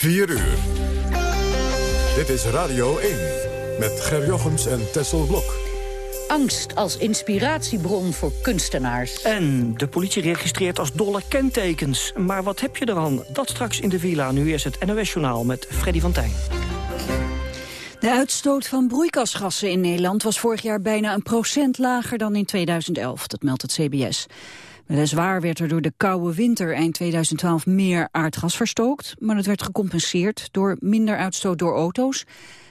4 uur. Dit is Radio 1 met Ger Jochems en Tessel Blok. Angst als inspiratiebron voor kunstenaars. En de politie registreert als dolle kentekens. Maar wat heb je eraan? Dat straks in de villa. Nu is het NOS-journaal met Freddy van Tijn. De uitstoot van broeikasgassen in Nederland was vorig jaar bijna een procent lager dan in 2011. Dat meldt het CBS. Weliswaar werd er door de koude winter eind 2012 meer aardgas verstookt, maar dat werd gecompenseerd door minder uitstoot door auto's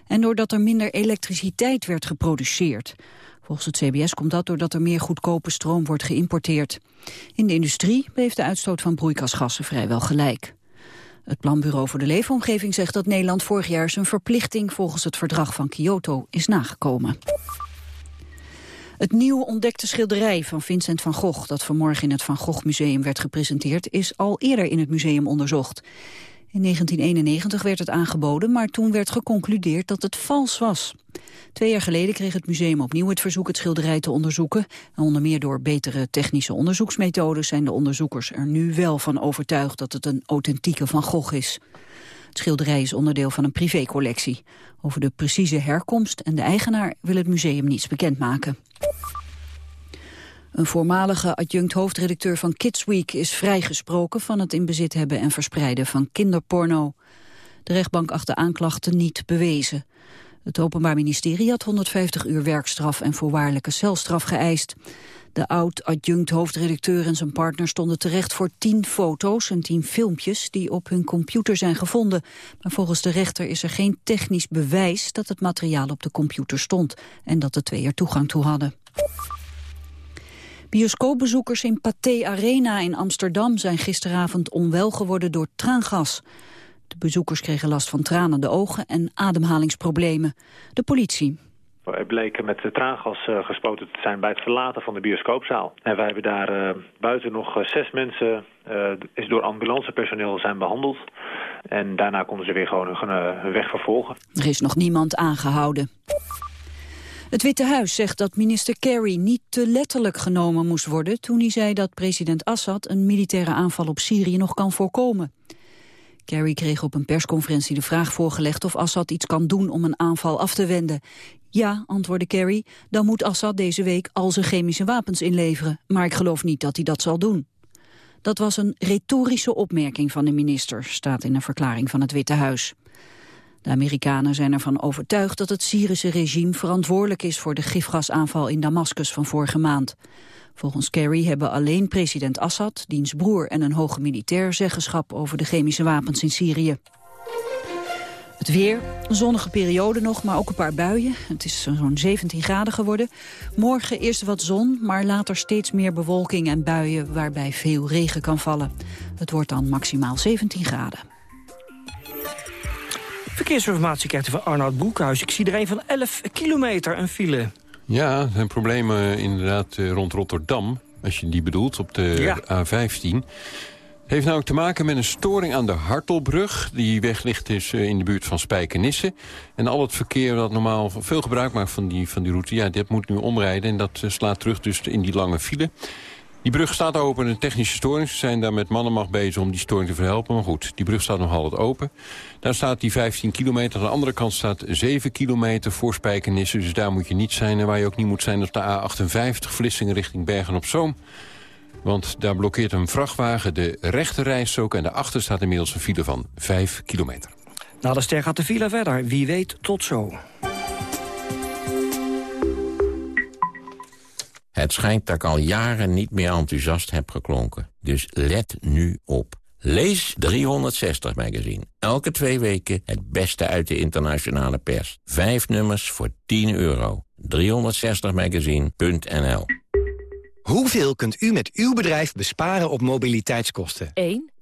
en doordat er minder elektriciteit werd geproduceerd. Volgens het CBS komt dat doordat er meer goedkope stroom wordt geïmporteerd. In de industrie bleef de uitstoot van broeikasgassen vrijwel gelijk. Het Planbureau voor de Leefomgeving zegt dat Nederland vorig jaar zijn verplichting volgens het verdrag van Kyoto is nagekomen. Het nieuw ontdekte schilderij van Vincent van Gogh... dat vanmorgen in het Van Gogh Museum werd gepresenteerd... is al eerder in het museum onderzocht. In 1991 werd het aangeboden, maar toen werd geconcludeerd dat het vals was. Twee jaar geleden kreeg het museum opnieuw het verzoek het schilderij te onderzoeken. En onder meer door betere technische onderzoeksmethodes zijn de onderzoekers er nu wel van overtuigd dat het een authentieke Van Gogh is. Het schilderij is onderdeel van een privécollectie. Over de precieze herkomst en de eigenaar wil het museum niets bekendmaken. Een voormalige adjunct hoofdredacteur van Kids Week is vrijgesproken van het in bezit hebben en verspreiden van kinderporno. De rechtbank acht de aanklachten niet bewezen. Het Openbaar Ministerie had 150 uur werkstraf en voorwaardelijke celstraf geëist. De oud-adjunct hoofdredacteur en zijn partner stonden terecht voor tien foto's en tien filmpjes die op hun computer zijn gevonden. Maar volgens de rechter is er geen technisch bewijs dat het materiaal op de computer stond en dat de twee er toegang toe hadden. Bioscoopbezoekers in Pathé Arena in Amsterdam zijn gisteravond onwel geworden door traangas. De bezoekers kregen last van tranende ogen en ademhalingsproblemen. De politie. Bleken met traangas uh, gespoten te zijn bij het verlaten van de bioscoopzaal. En wij hebben daar uh, buiten nog uh, zes mensen, is door ambulancepersoneel zijn behandeld. En daarna konden ze weer gewoon hun, hun weg vervolgen. Er is nog niemand aangehouden. Het Witte Huis zegt dat minister Kerry niet te letterlijk genomen moest worden... toen hij zei dat president Assad een militaire aanval op Syrië nog kan voorkomen. Kerry kreeg op een persconferentie de vraag voorgelegd of Assad iets kan doen om een aanval af te wenden. Ja, antwoordde Kerry, dan moet Assad deze week al zijn chemische wapens inleveren. Maar ik geloof niet dat hij dat zal doen. Dat was een retorische opmerking van de minister, staat in een verklaring van het Witte Huis. De Amerikanen zijn ervan overtuigd dat het Syrische regime verantwoordelijk is voor de gifgasaanval in Damascus van vorige maand. Volgens Kerry hebben alleen president Assad, diens broer en een hoge militair zeggenschap over de chemische wapens in Syrië. Het weer, een zonnige periode nog, maar ook een paar buien. Het is zo'n 17 graden geworden. Morgen eerst wat zon, maar later steeds meer bewolking en buien... waarbij veel regen kan vallen. Het wordt dan maximaal 17 graden. Verkeersinformatie krijgt u van Arnoud Broekhuis. Ik zie er een van 11 kilometer een file. Ja, er zijn problemen inderdaad eh, rond Rotterdam. Als je die bedoelt, op de A15. Heeft nou ook te maken met een storing aan de Hartelbrug. Die weg ligt dus in de buurt van Spijkenisse. En al het verkeer dat normaal veel gebruik maakt van die, van die route... ja, dat moet nu omrijden en dat eh, slaat terug dus in die lange file. Die brug staat open, een technische storing. Ze zijn daar met mannenmacht bezig om die storing te verhelpen. Maar goed, die brug staat nog altijd open. Daar staat die 15 kilometer. Aan de andere kant staat 7 kilometer voor Spijkenisse. Dus daar moet je niet zijn. En waar je ook niet moet zijn, op de A58 Vlissingen richting Bergen-op-Zoom. Want daar blokkeert een vrachtwagen de rechterrijstrook... en daarachter staat inmiddels een file van 5 kilometer. Na de ster gaat de file verder. Wie weet, tot zo. Het schijnt dat ik al jaren niet meer enthousiast heb geklonken. Dus let nu op. Lees 360 magazine. Elke twee weken het beste uit de internationale pers. Vijf nummers voor 10 euro. 360magazine.nl Hoeveel kunt u met uw bedrijf besparen op mobiliteitskosten? 1.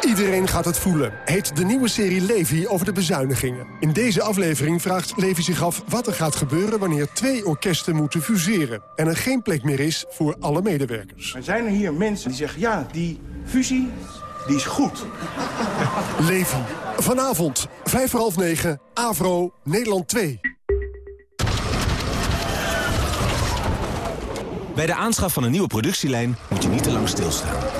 Iedereen gaat het voelen. Heet de nieuwe serie Levi over de bezuinigingen. In deze aflevering vraagt Levi zich af wat er gaat gebeuren... wanneer twee orkesten moeten fuseren. En er geen plek meer is voor alle medewerkers. Er zijn er hier mensen die zeggen... ja, die fusie, die is goed. Levi. Vanavond, vijf voor half negen, Avro, Nederland 2. Bij de aanschaf van een nieuwe productielijn moet je niet te lang stilstaan.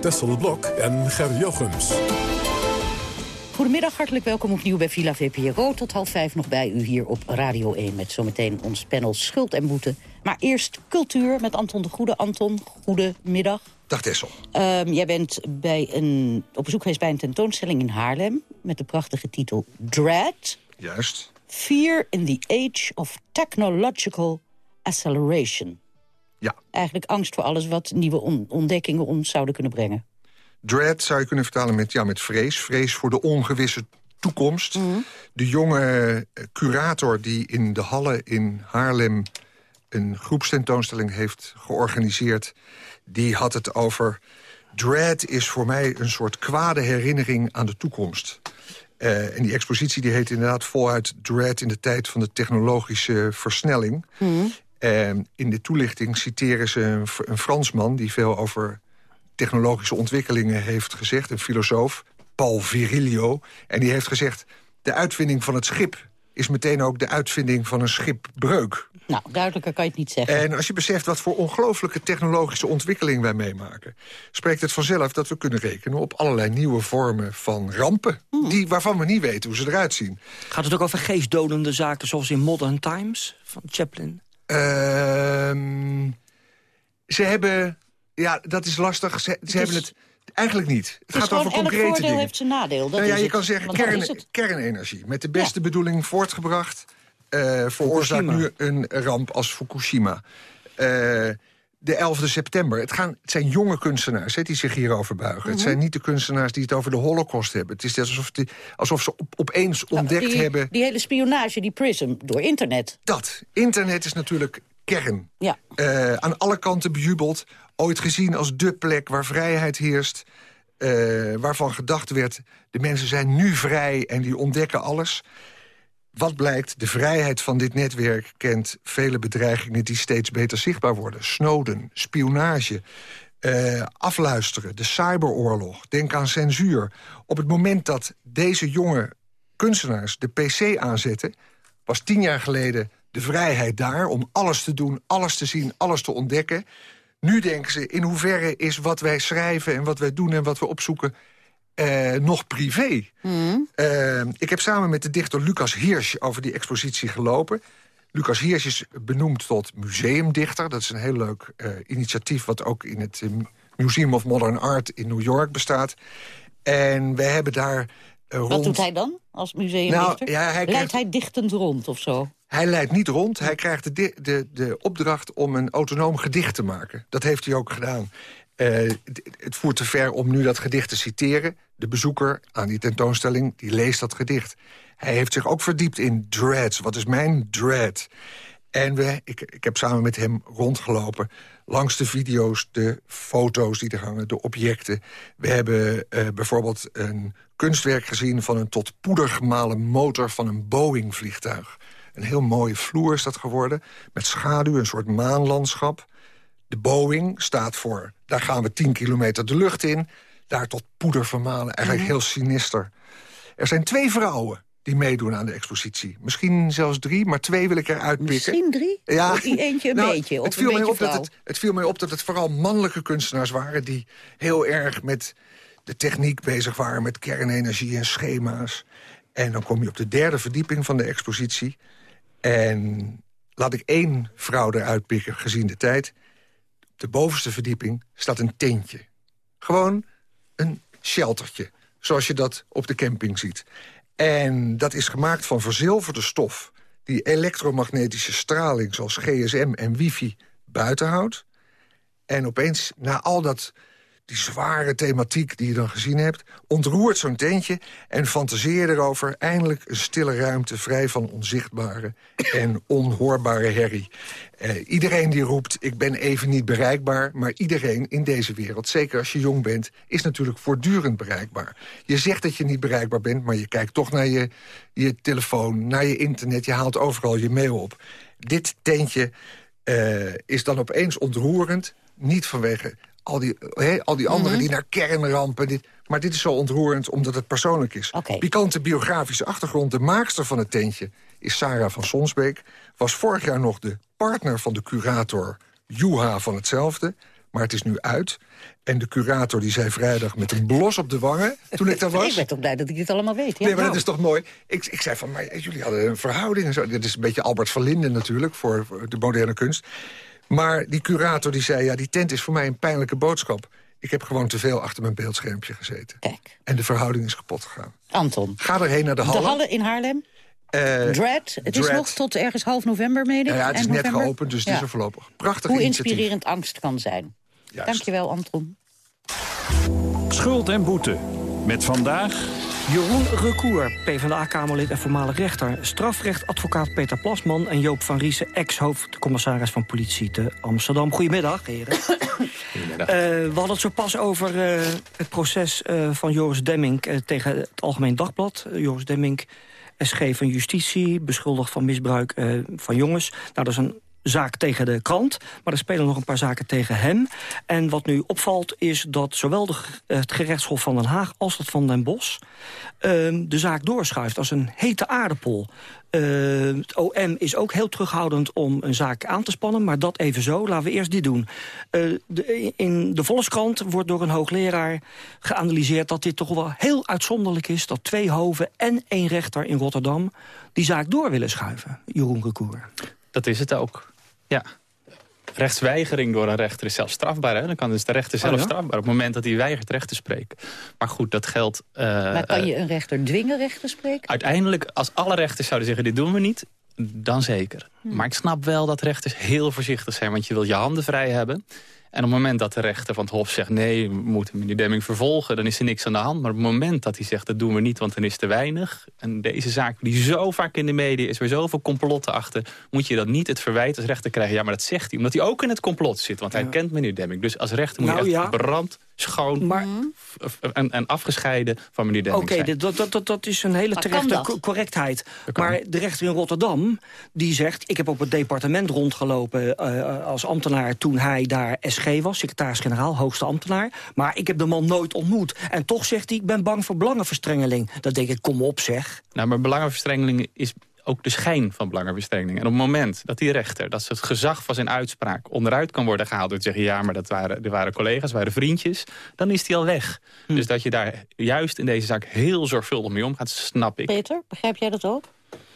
Tessel Blok en Ger Jochems. Goedemiddag, hartelijk welkom opnieuw bij Villa VPRO. Tot half vijf nog bij u hier op Radio 1 met zometeen ons panel Schuld en Boete. Maar eerst cultuur met Anton de Goede. Anton, goedemiddag. Dag Tessel. Um, jij bent bij een, op bezoek geweest bij een tentoonstelling in Haarlem... met de prachtige titel Dread. Juist. Fear in the Age of Technological Acceleration. Ja. Eigenlijk angst voor alles wat nieuwe ontdekkingen ons zouden kunnen brengen. Dread zou je kunnen vertalen met, ja, met vrees. Vrees voor de ongewisse toekomst. De jonge curator die in de Halle in Haarlem... een groepstentoonstelling heeft georganiseerd... die had het over... Dread is voor mij een soort kwade herinnering aan de toekomst. Uh, en die expositie die heet inderdaad voluit Dread... in de tijd van de technologische versnelling. Mm. Uh, in de toelichting citeren ze een, een Fransman... die veel over technologische ontwikkelingen heeft gezegd. Een filosoof, Paul Virilio. En die heeft gezegd... de uitvinding van het schip is meteen ook de uitvinding van een schipbreuk. Nou, duidelijker kan je het niet zeggen. En als je beseft wat voor ongelooflijke technologische ontwikkeling wij meemaken... spreekt het vanzelf dat we kunnen rekenen op allerlei nieuwe vormen van rampen... Die, waarvan we niet weten hoe ze eruit zien. Gaat het ook over geestdodende zaken zoals in Modern Times van Chaplin? Ehm ze hebben... Ja, dat is lastig. Ze, ze hebben het... Eigenlijk niet. Het, het gaat over concrete voordeel dingen. heeft zijn nadeel. Dat nou ja, je het. kan zeggen kern, kernenergie. Met de beste bedoeling voortgebracht... eh veroorzaakt nu een ramp als Fukushima. Eh, de 11e september. Het, gaan, het zijn jonge kunstenaars hè, die zich hierover buigen. Mhm. Het zijn niet de kunstenaars die het over de holocaust hebben. Het is net alsof, die, alsof ze op, opeens ontdekt die, hebben... Die hele spionage, die prism, door internet. Dat. Internet is natuurlijk kern. Ja. Eh, aan alle kanten bejubeld. Ooit gezien als dé plek waar vrijheid heerst. eh, waarvan gedacht werd, de mensen zijn nu vrij en die ontdekken alles. Wat blijkt, de vrijheid van dit netwerk kent vele bedreigingen... die steeds beter zichtbaar worden. Snowden, spionage, eh, afluisteren, de cyberoorlog. Denk aan censuur. Op het moment dat deze jonge kunstenaars de pc aanzetten... was tien jaar geleden de vrijheid daar om alles te doen, alles te zien, alles te ontdekken. Nu denken ze, in hoeverre is wat wij schrijven en wat wij doen en wat we opzoeken... eh, nog privé. Eh, ik heb samen met de dichter Lucas Hirsch over die expositie gelopen. Lucas Hirsch is benoemd tot museumdichter. Dat is een heel leuk eh, initiatief... wat ook in het Museum of Modern Art in New York bestaat. En wij hebben daar rond... Wat doet hij dan als museumdichter? Nou, ja, hij Leidt krijgt- hij dichtend rond of zo? Hij leidt niet rond. Hij krijgt de, de, de opdracht om een autonoom gedicht te maken. Dat heeft hij ook gedaan. Eh, het- voert te ver om nu dat gedicht te citeren. De bezoeker aan die tentoonstelling die leest dat gedicht. Hij heeft zich ook verdiept in dreads. Wat is mijn dread? En we, ik, ik heb samen met hem rondgelopen langs de video's, de foto's die er hangen, de objecten. We hebben eh, bijvoorbeeld een kunstwerk gezien van een tot poeder gemalen motor van een Boeing-vliegtuig. Een heel mooie vloer is dat geworden, met schaduw, een soort maanlandschap. De Boeing staat voor, daar gaan we 10 kilometer de lucht in. Daar tot poeder vermalen, eigenlijk heel sinister. Er zijn twee vrouwen die meedoen aan de expositie. Misschien zelfs drie, maar twee wil ik eruit pikken. Misschien drie? Ja. Of eentje een Nou, beetje? Of het, viel een mij beetje op dat het, het viel mij op dat het vooral mannelijke kunstenaars waren... die heel erg met de techniek bezig waren... met kernenergie en schema's. En dan kom je op de derde verdieping van de expositie. En laat ik één vrouw eruit pikken, gezien de tijd. De bovenste verdieping staat een tentje. Gewoon een sheltertje, zoals je dat op de camping ziet. En dat is gemaakt van verzilverde stof... die elektromagnetische straling zoals gsm en wifi buiten houdt. En opeens, na al dat, die zware thematiek die je dan gezien hebt... ontroert zo'n tentje en fantaseer erover... eindelijk een stille ruimte vrij van onzichtbare en onhoorbare herrie. Eh, iedereen die roept, ik ben even niet bereikbaar... maar iedereen in deze wereld, zeker als je jong bent... is natuurlijk voortdurend bereikbaar. Je zegt dat je niet bereikbaar bent... maar je kijkt toch naar je, je telefoon, naar je internet... je haalt overal je mail op. Dit tentje eh, is dan opeens ontroerend. Niet vanwege al die, al die anderen Mhm. die naar kernrampen... Dit, maar dit is zo ontroerend omdat het persoonlijk is. Pikante biografische achtergrond. De maakster van het tentje is Sarah van Sonsbeek. Was vorig jaar nog de partner van de curator Juha van hetzelfde. Maar het is nu uit. En de curator die zei vrijdag met een blos op de wangen... toen ik daar was... Ik ben toch blij dat ik dit allemaal weet. Ja, nee, maar nou. dat is toch mooi. Ik, ik zei van, maar jullie hadden een verhouding en zo. Dit is een beetje Albert van Linden natuurlijk, voor de moderne kunst. Maar die curator die zei, ja, die tent is voor mij een pijnlijke boodschap. Ik heb gewoon te veel achter mijn beeldschermpje gezeten. Kijk. En de verhouding is kapot gegaan. Anton. Ga erheen naar de De Halle. Halle in Haarlem. Eh, Dread. Het is nog tot ergens half november, meen ik. Ja, ja, het is net november. geopend, dus het is er voorlopig. Prachtig Hoe initiatief. inspirerend angst kan zijn. Juist. Dankjewel, Anton. Schuld en boete. Met vandaag... Jeroen Recour, PvdA-kamerlid en voormalig rechter. Strafrechtadvocaat Peter Plasman en Joop van Riesen... ex-hoofdcommissaris van politie te Amsterdam. Goedemiddag, heren. Eh, we hadden het zo pas over eh, het proces eh, van Joris Demming... tegen het Algemeen Dagblad. Joris Demming, SG van Justitie... beschuldigd van misbruik eh, van jongens. Nou, dat is een zaak tegen de krant, maar er spelen nog een paar zaken tegen hem. En wat nu opvalt is dat zowel de, het gerechtshof van Den Haag als dat van Den Bosch... ehm, de zaak doorschuift als een hete aardappel. Eh, het OM is ook heel terughoudend om een zaak aan te spannen... maar dat even zo, laten we eerst dit doen. Eh, de, in de Volkskrant wordt door een hoogleraar geanalyseerd... dat dit toch wel heel uitzonderlijk is... dat twee hoven en één rechter in Rotterdam die zaak door willen schuiven. Jeroen Recour. Dat is het ook, ja. Rechtsweigering door een rechter is zelfs strafbaar. Hè? Dan kan dus de rechter zelf Oh ja? strafbaar op het moment dat hij weigert recht te spreken. Maar goed, dat geldt... eh, maar kan eh, je een rechter dwingen recht te spreken? Uiteindelijk, als alle rechters zouden zeggen, dit doen we niet, dan zeker. Hm. Maar ik snap wel dat rechters heel voorzichtig zijn, want je wilt je handen vrij hebben. En op het moment dat de rechter van het Hof zegt... nee, we moeten meneer Demming vervolgen, dan is er niks aan de hand. Maar op het moment dat hij zegt, dat doen we niet, want dan is te weinig... en deze zaak die zo vaak in de media is, waar zoveel complotten achter... moet je dat niet het verwijt als rechter krijgen. Ja, maar dat zegt hij, omdat hij ook in het complot zit. Want hij kent meneer Demming. Dus als rechter moet Nou je echt ja. brand, schoon f- en, en afgescheiden van meneer Demming Oké, dit- dat, dat, dat, dat is een hele Maar terechte correctheid. Maar de rechter in Rotterdam, die zegt... ik heb op het departement rondgelopen eh, als ambtenaar... toen hij daar SG was, secretaris-generaal, hoogste ambtenaar. Maar ik heb de man nooit ontmoet. En toch zegt hij, ik ben bang voor belangenverstrengeling. Dat denk ik, kom op zeg. Nou, maar belangenverstrengeling is ook de schijn van belangenverstrengeling. En op het moment dat die rechter, dat ze het gezag van zijn uitspraak onderuit kan worden gehaald door te zeggen, ja, maar dat waren, er waren collega's, waren vriendjes, dan is die al weg. Hm. Dus dat je daar juist in deze zaak heel zorgvuldig mee omgaat, snap ik. Peter, begrijp jij dat ook?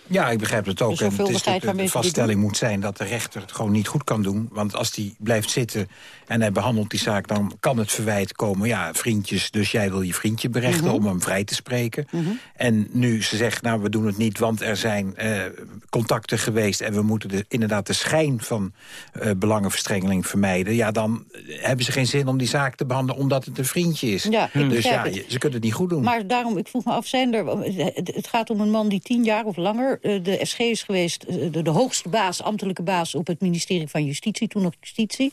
Ja, ik begrijp het De ook. En het is de dit vaststelling moet zijn dat de rechter het gewoon niet goed kan doen. Want als die blijft zitten en hij behandelt die zaak... dan kan het verwijt komen, ja, vriendjes, dus jij wil je vriendje berechten... Mhm. om hem vrij te spreken. En nu ze zegt, nou, we doen het niet, want er zijn eh, contacten geweest... en we moeten de, inderdaad de schijn van eh, belangenverstrengeling vermijden... ja, dan hebben ze geen zin om die zaak te behandelen... omdat het een vriendje is. Ja, dus ja, je- ze kunnen het niet goed doen. Maar daarom, ik vroeg me af, zijn er, het het gaat om een man die tien jaar of langer eh, de SG is geweest... eh, de, de hoogste baas, ambtelijke baas op het ministerie van Justitie, toen nog Justitie.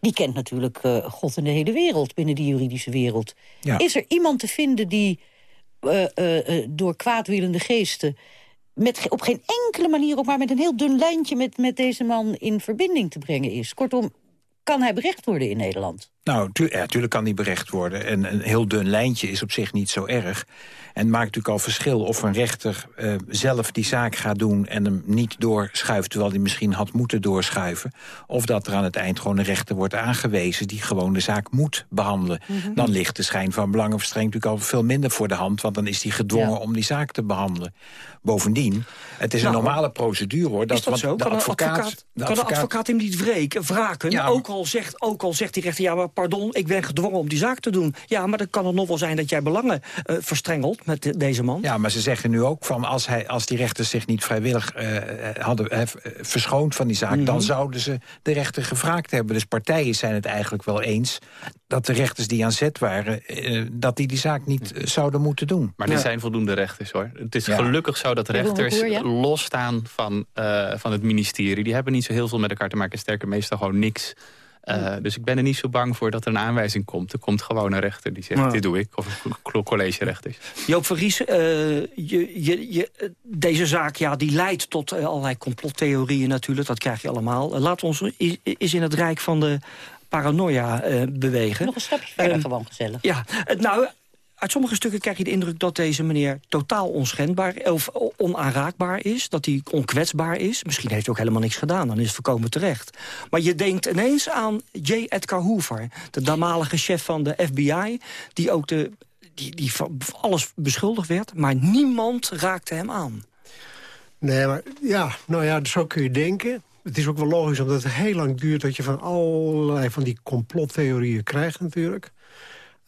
Die kent natuurlijk eh, God en de hele wereld binnen die juridische wereld. Ja. Is er iemand te vinden die door kwaadwillende geesten... Met, op geen enkele manier, ook maar met een heel dun lijntje... met, met deze man in verbinding te brengen is? Kortom, kan hij berecht worden in Nederland? Nou, tu ja, natuurlijk kan die berecht worden. En een heel dun lijntje is op zich niet zo erg. En het maakt natuurlijk al verschil of een rechter uh, zelf die zaak gaat doen... en hem niet doorschuift, terwijl hij misschien had moeten doorschuiven. Of dat er aan het eind gewoon een rechter wordt aangewezen... die gewoon de zaak moet behandelen. Mm -hmm. Dan ligt de schijn van belangenverstrengeling natuurlijk al veel minder voor de hand... want dan is hij gedwongen ja. om die zaak te behandelen. Bovendien, het is nou, een normale procedure, hoor. Dat, is dat zo? De kan, advocaat, een advocaat, de kan advocaat, de advocaat hem niet wreken, wraken? Ja, ook, al zegt, ook al zegt die rechter, ja, maar pardon, ik ben gedwongen om die zaak te doen. Ja, maar dan kan het nog wel zijn dat jij belangen uh, verstrengelt met de, deze man. Ja, maar ze zeggen nu ook van, als, hij, als die rechters zich niet vrijwillig uh, hadden uh, verschoond van die zaak... Mm -hmm. dan zouden ze de rechter gevraagd hebben. Dus partijen zijn het eigenlijk wel eens dat de rechters die aan zet waren... dat die die zaak niet zouden moeten doen. Maar er ja. zijn voldoende rechters, hoor. Het is ja. gelukkig zo dat rechters ja. losstaan van, uh, van het ministerie. Die hebben niet zo heel veel met elkaar te maken. Sterker meestal gewoon niks. Uh, dus ik ben er niet zo bang voor dat er een aanwijzing komt. Er komt gewoon een rechter die zegt, dit doe ik. Of een collegerechter. Joop van Ries, uh, je, je, je, deze zaak ja, die leidt tot uh, allerlei complottheorieën natuurlijk. Dat krijg je allemaal. laat ons is in het rijk van de paranoia bewegen. Nog een stapje verder gewoon gezellig. Ja, nou, uit sommige stukken krijg je de indruk dat deze meneer totaal onschendbaar of onaanraakbaar is. Dat hij onkwetsbaar is. Misschien heeft hij ook helemaal niks gedaan, dan is het voorkomen terecht. Maar je denkt ineens aan J. Edgar Hoover, de damalige chef van de FBI... die ook de, die, die van alles beschuldigd werd, maar niemand raakte hem aan. Nee, maar ja, nou ja, zo kun je denken. Het is ook wel logisch, omdat het heel lang duurt... dat je van allerlei van die complottheorieën krijgt natuurlijk.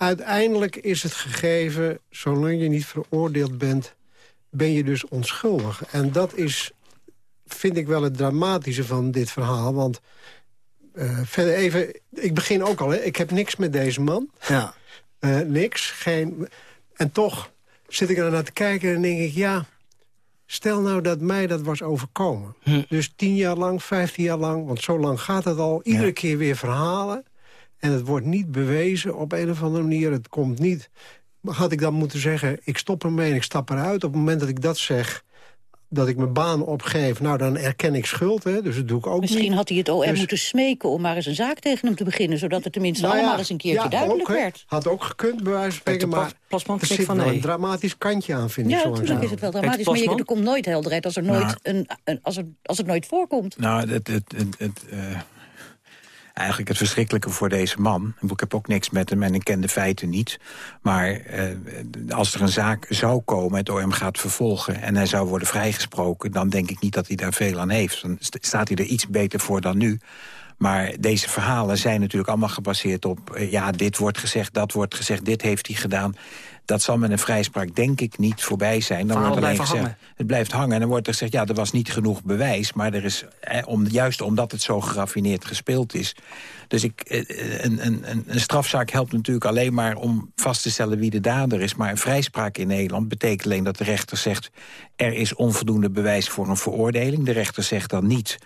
Uiteindelijk is het gegeven, zolang je niet veroordeeld bent... ben je dus onschuldig. En dat is, vind ik wel het dramatische van dit verhaal. Want uh, verder even, ik begin ook al, hè. ik heb niks met deze man. Ja. Uh, niks, geen... En toch zit ik er naar te kijken en denk ik, ja... Stel nou dat mij dat was overkomen. Hm. Dus tien jaar lang, vijftien jaar lang, want zo lang gaat het al. Iedere ja. keer weer verhalen. En het wordt niet bewezen op een of andere manier. Het komt niet... Had ik dan moeten zeggen, ik stop ermee en ik stap eruit. Op het moment dat ik dat zeg, dat ik mijn baan opgeef... nou, dan erken ik schuld, hè, dus dat doe ik ook Misschien niet. had hij het OM dus... moeten smeken om maar eens een zaak tegen hem te beginnen... zodat het tenminste nou ja, allemaal eens een keertje ja, duidelijk ook, werd. Had ook gekund, bij wijze van spreken, maar er zit van, wel een dramatisch kantje aan, vind ja, ik. Ja, natuurlijk is het wel dramatisch, maar je, er komt nooit helderheid als, er nooit nou, een, een, als, er, als het nooit voorkomt. Nou, het... het, het, het uh eigenlijk het verschrikkelijke voor deze man. Ik heb ook niks met hem en ik ken de feiten niet. Maar eh, als er een zaak zou komen, het OM gaat vervolgen... en hij zou worden vrijgesproken, dan denk ik niet dat hij daar veel aan heeft. Dan staat hij er iets beter voor dan nu. Maar deze verhalen zijn natuurlijk allemaal gebaseerd op... Uh, ja, dit wordt gezegd, dat wordt gezegd, dit heeft hij gedaan dat zal met een vrijspraak denk ik niet voorbij zijn. Dan wordt alleen gezegd, hangen. Het blijft hangen en dan wordt er gezegd... ja, er was niet genoeg bewijs, maar er is, eh, om, juist omdat het zo geraffineerd gespeeld is... Dus ik, eh, een, een, een strafzaak helpt natuurlijk alleen maar om vast te stellen wie de dader is. Maar een vrijspraak in Nederland betekent alleen dat de rechter zegt... er is onvoldoende bewijs voor een veroordeling. De rechter zegt dan niet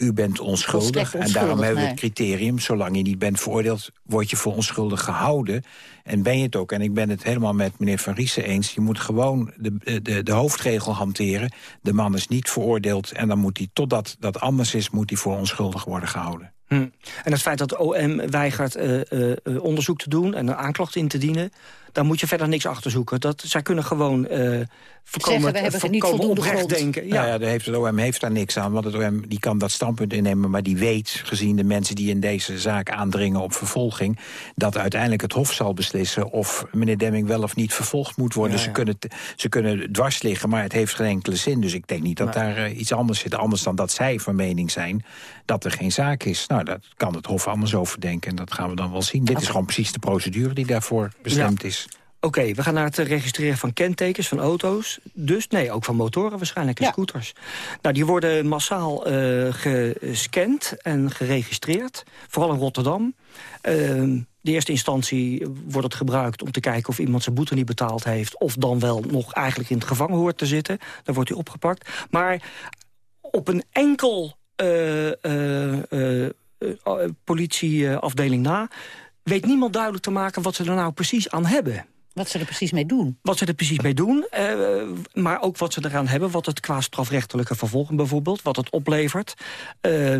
u bent onschuldig. En daarom hebben we het criterium, zolang je niet bent veroordeeld... word je voor onschuldig gehouden. En ben je het ook. En ik ben het helemaal met meneer Van Riesen eens. Je moet gewoon de, de, de hoofdregel hanteren. De man is niet veroordeeld. En dan moet hij, totdat dat anders is, moet hij voor onschuldig worden gehouden. Hm. En het feit dat de OM weigert uh, uh, onderzoek te doen en een aanklacht in te dienen... dan moet je verder niks achterzoeken. Dat, zij kunnen gewoon uh, voorkomen, Zeggen, we hebben voorkomen niet voldoende oprecht grond. denken. Ja, ja, heeft het OM heeft daar niks aan, want het OM die kan dat standpunt innemen... maar die weet, gezien de mensen die in deze zaak aandringen op vervolging... dat uiteindelijk het Hof zal beslissen of meneer Demming wel of niet vervolgd moet worden. Ja, ja. Ze, kunnen, ze kunnen dwars liggen, maar het heeft geen enkele zin. Dus ik denk niet dat daar uh, iets anders zit, anders dan dat zij van mening zijn... dat er geen zaak is. Nou, dat kan het Hof anders over denken en dat gaan we dan wel zien. Dit is gewoon precies de procedure die daarvoor bestemd Ja. is. Oké, we gaan naar het registreren van kentekens, van auto's. Dus, nee, ook van motoren waarschijnlijk en scooters. Nou, die worden massaal eh, gescand en geregistreerd. Vooral in Rotterdam. Ehm, de eerste instantie wordt het gebruikt om te kijken of iemand zijn boete niet betaald heeft... of dan wel nog eigenlijk in het gevangen hoort te zitten. Dan wordt hij opgepakt. Maar op een enkel eh, eh, politieafdeling na... weet niemand duidelijk te maken wat ze er nou precies aan hebben. Wat ze er precies mee doen. Wat ze er precies mee doen, eh, maar ook wat ze eraan hebben... wat het qua strafrechtelijke vervolging bijvoorbeeld, wat het oplevert. Eh,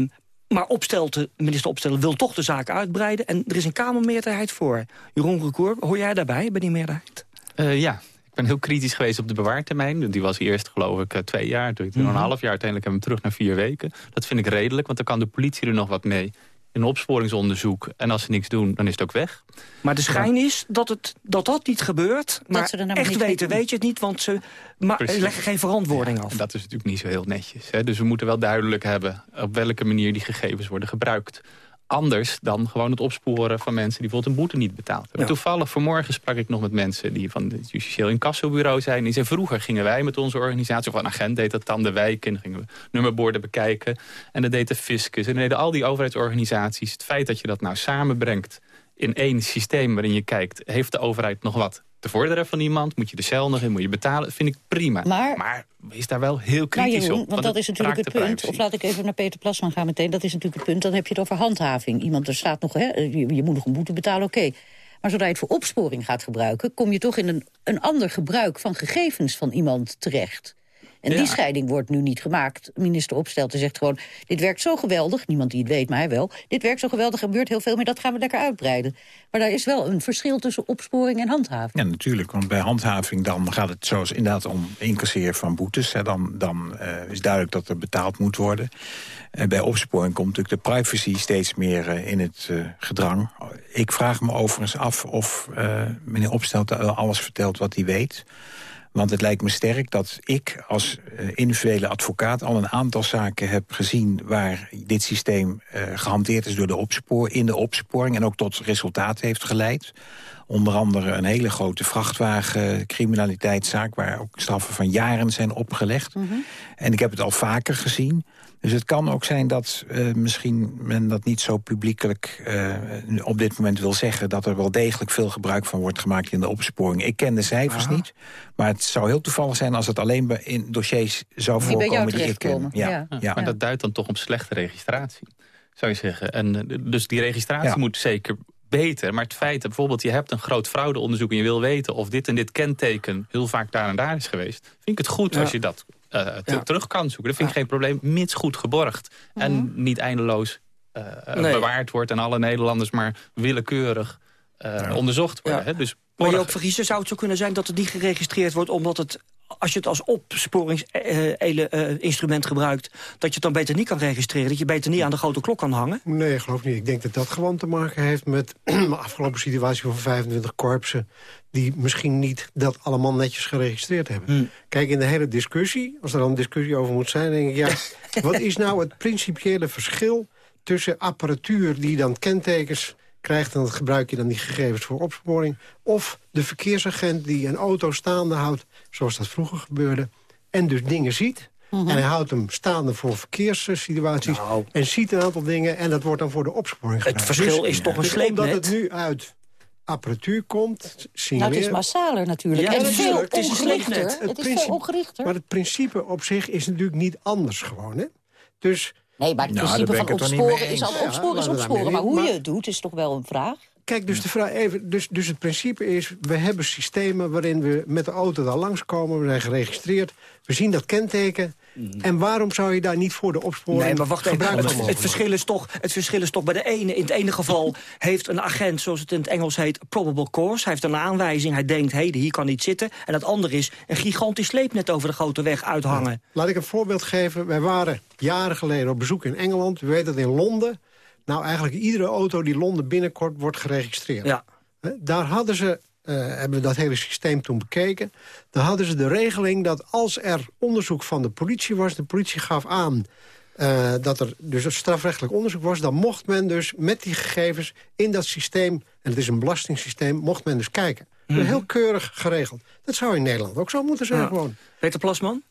Maar Opstelten, minister Opstelten wil toch de zaak uitbreiden... en er is een Kamermeerderheid voor. Jeroen Recour, hoor jij daarbij, bij die meerderheid? Uh, ja, ik ben heel kritisch geweest op de bewaartermijn. Die was eerst geloof ik twee jaar, toen, toen mm -hmm. een half jaar. Uiteindelijk hebben we hem terug naar vier weken. Dat vind ik redelijk, want dan kan de politie er nog wat mee een opsporingsonderzoek. En als ze niks doen, dan is het ook weg. Maar de schijn is dat het, dat, dat niet gebeurt. Maar ze er nou echt niet weten weet je het niet, want ze leggen geen verantwoording Ja, af. dat is natuurlijk niet zo heel netjes. Hè? Dus we moeten wel duidelijk hebben op welke manier die gegevens worden gebruikt. Anders dan gewoon het opsporen van mensen die bijvoorbeeld een boete niet betaald hebben. Ja. Toevallig vanmorgen sprak ik nog met mensen die van het justitieel incassobureau zijn. Die zeiden vroeger gingen wij met onze organisatie, of een agent deed dat dan de wijk. En gingen we nummerborden bekijken. En dat deed de fiscus. En deden al die overheidsorganisaties. Het feit dat je dat nou samenbrengt in één systeem waarin je kijkt... heeft de overheid nog wat te vorderen van iemand? Moet je de cel nog in? Moet je betalen? Dat vind ik prima. Maar- wees daar wel heel Nou, kritisch Jeroen, op. want dat is natuurlijk het punt. privacy. Of laat ik even naar Peter Plasman gaan meteen. Dat is natuurlijk het punt. Dan heb je het over handhaving. Iemand, er staat nog, hè, je, je moet nog een boete betalen, oké. Maar zodra je het voor opsporing gaat gebruiken... kom je toch in een, een ander gebruik van gegevens van iemand terecht. En die scheiding wordt nu niet gemaakt. Minister Opstelten zegt gewoon, dit werkt zo geweldig. Niemand die het weet, maar hij wel. Dit werkt zo geweldig, er gebeurt heel veel meer. Dat gaan we lekker uitbreiden. Maar daar is wel een verschil tussen opsporing en handhaving. Ja, natuurlijk. Want bij handhaving dan gaat het zoals inderdaad om incasseren van boetes. Hè. Dan, dan eh, is duidelijk dat er betaald moet worden. Eh, bij opsporing komt natuurlijk de privacy steeds meer eh, in het gedrang. Ik vraag me overigens af of meneer Opstelten alles vertelt wat hij weet. Want het lijkt me sterk dat ik als eh, individuele advocaat... al een aantal zaken heb gezien waar dit systeem eh, gehanteerd is door de opspoor... in de opsporing en ook tot resultaat heeft geleid. Onder andere een hele grote vrachtwagencriminaliteitszaak... waar ook straffen van jaren zijn opgelegd. En ik heb het al vaker gezien. Dus het kan ook zijn dat eh, misschien men dat niet zo publiekelijk eh, op dit moment wil zeggen... dat er wel degelijk veel gebruik van wordt gemaakt in de opsporing. Ik ken de cijfers niet, maar het zou heel toevallig zijn... als het alleen bij- in dossiers zou Die voorkomen die ik ken. ja. Ja, Maar dat duidt dan toch op slechte registratie, zou je zeggen. En, eh, dus die registratie Ja. moet zeker beter. Maar het feit dat bijvoorbeeld je hebt een groot fraudeonderzoek... en je wil weten of dit en dit kenteken heel vaak daar en daar is geweest... vind ik het goed Ja. als je dat eh, te- Ja. terug kan zoeken. Dat vind ik geen probleem, mits goed geborgd. En niet eindeloos eh, Nee. bewaard wordt... en alle Nederlanders maar willekeurig eh, onderzocht worden. Ja. Hè? Dus Maar borg- Joop Vergiezen, zou het zo kunnen zijn dat het niet geregistreerd wordt... omdat het, als je het als opsporingsinstrument gebruikt... dat je het dan beter niet kan registreren? Dat je beter niet aan de grote klok kan hangen? Nee, ik geloof niet. Ik denk dat dat gewoon te maken heeft met de afgelopen situatie van 25 korpsen... die misschien niet dat allemaal netjes geregistreerd hebben. Kijk, in de hele discussie, als er dan een discussie over moet zijn... denk ik, ja, wat is nou het principiële verschil tussen apparatuur... die dan kentekens krijgt en dat gebruik je dan die gegevens voor opsporing... of de verkeersagent die een auto staande houdt, zoals dat vroeger gebeurde... en dus dingen ziet... En hij houdt hem staande voor verkeerssituaties. En ziet een aantal dingen. En dat wordt dan voor de opsporing Nou. Het gebruikt. verschil is toch een dus sleepnet? omdat het nu uit apparatuur komt, Nou, het signaleren... is massaler natuurlijk. Ja, en veel Het is ongerichter. Het, Het is veel ongerichter. Maar het principe op zich is natuurlijk niet anders gewoon, hè? Dus... Nee, maar het Nou, principe van opsporen is al Ja, opsporen is opsporen. Maar hoe maar- je het doet is toch wel een vraag? Kijk, dus, de vraag even, dus, dus het principe is... we hebben systemen waarin we met de auto daar langskomen. We zijn geregistreerd. We zien dat kenteken. En waarom zou je daar niet voor de opsporing Nee, maar wacht even. Het, verschil is toch, het verschil is toch bij de ene. In het ene geval heeft een agent, zoals het in het Engels heet... probable cause. Hij heeft een aanwijzing. Hij denkt, hé, hier kan niet zitten. En het andere is een gigantisch sleepnet over de grote weg uithangen. Laat ik een voorbeeld geven. Wij waren jaren geleden op bezoek in Engeland. U weet dat in Londen... nou eigenlijk iedere auto die Londen binnenkort wordt geregistreerd. Ja. Daar hadden ze, eh, hebben we dat hele systeem toen bekeken... daar hadden ze de regeling dat als er onderzoek van de politie was... de politie gaf aan eh, dat er dus een strafrechtelijk onderzoek was... dan mocht men dus met die gegevens in dat systeem... en het is een belastingssysteem, mocht men dus kijken. Mhm. Heel keurig geregeld. Dat zou in Nederland ook zo moeten zijn Ja. gewoon. Peter Plasman?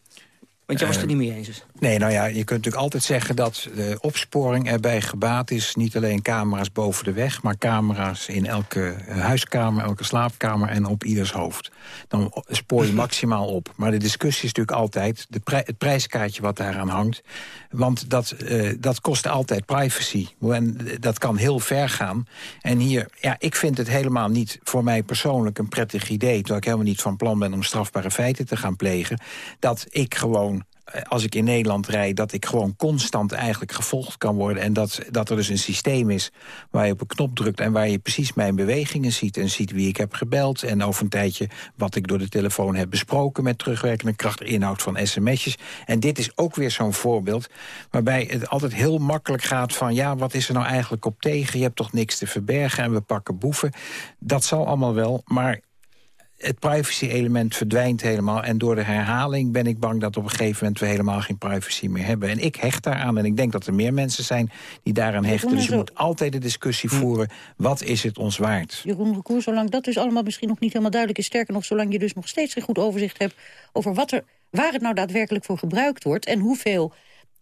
Want jij was het er niet mee eens. dus. Nee, nou ja, je kunt natuurlijk altijd zeggen dat de opsporing erbij gebaat is. Niet alleen camera's boven de weg, maar camera's in elke eh, huiskamer, elke slaapkamer en op ieders hoofd. Dan spoor je maximaal op. Maar de discussie is natuurlijk altijd de het prijskaartje wat daaraan hangt. Want dat, eh, dat kost altijd privacy. En dat kan heel ver gaan. En hier, ja, ik vind het helemaal niet voor mij persoonlijk een prettig idee... terwijl ik helemaal niet van plan ben om strafbare feiten te gaan plegen... dat ik gewoon als ik in Nederland rijd... dat ik gewoon constant eigenlijk gevolgd kan worden. En dat, dat er dus een systeem is waar je op een knop drukt... en waar je precies mijn bewegingen ziet. En ziet wie ik heb gebeld. En over een tijdje wat ik door de telefoon heb besproken... met terugwerkende kracht, inhoud van sms'jes. En dit is ook weer zo'n voorbeeld... waarbij het altijd heel makkelijk gaat van... ja, wat is er nou eigenlijk op tegen? Je hebt toch niks te verbergen en we pakken boeven. Dat zal allemaal wel, maar het privacy-element verdwijnt helemaal. En door de herhaling ben ik bang dat op een gegeven moment... we helemaal geen privacy meer hebben. En ik hecht daaraan. En ik denk dat er meer mensen zijn die daaraan hechten. Dus je moet altijd de discussie voeren. Wat is het ons waard? Jeroen Recour, zolang dat dus allemaal misschien nog niet helemaal duidelijk is... sterker nog, zolang je dus nog steeds geen goed overzicht hebt... over wat er, waar het nou daadwerkelijk voor gebruikt wordt... en hoeveel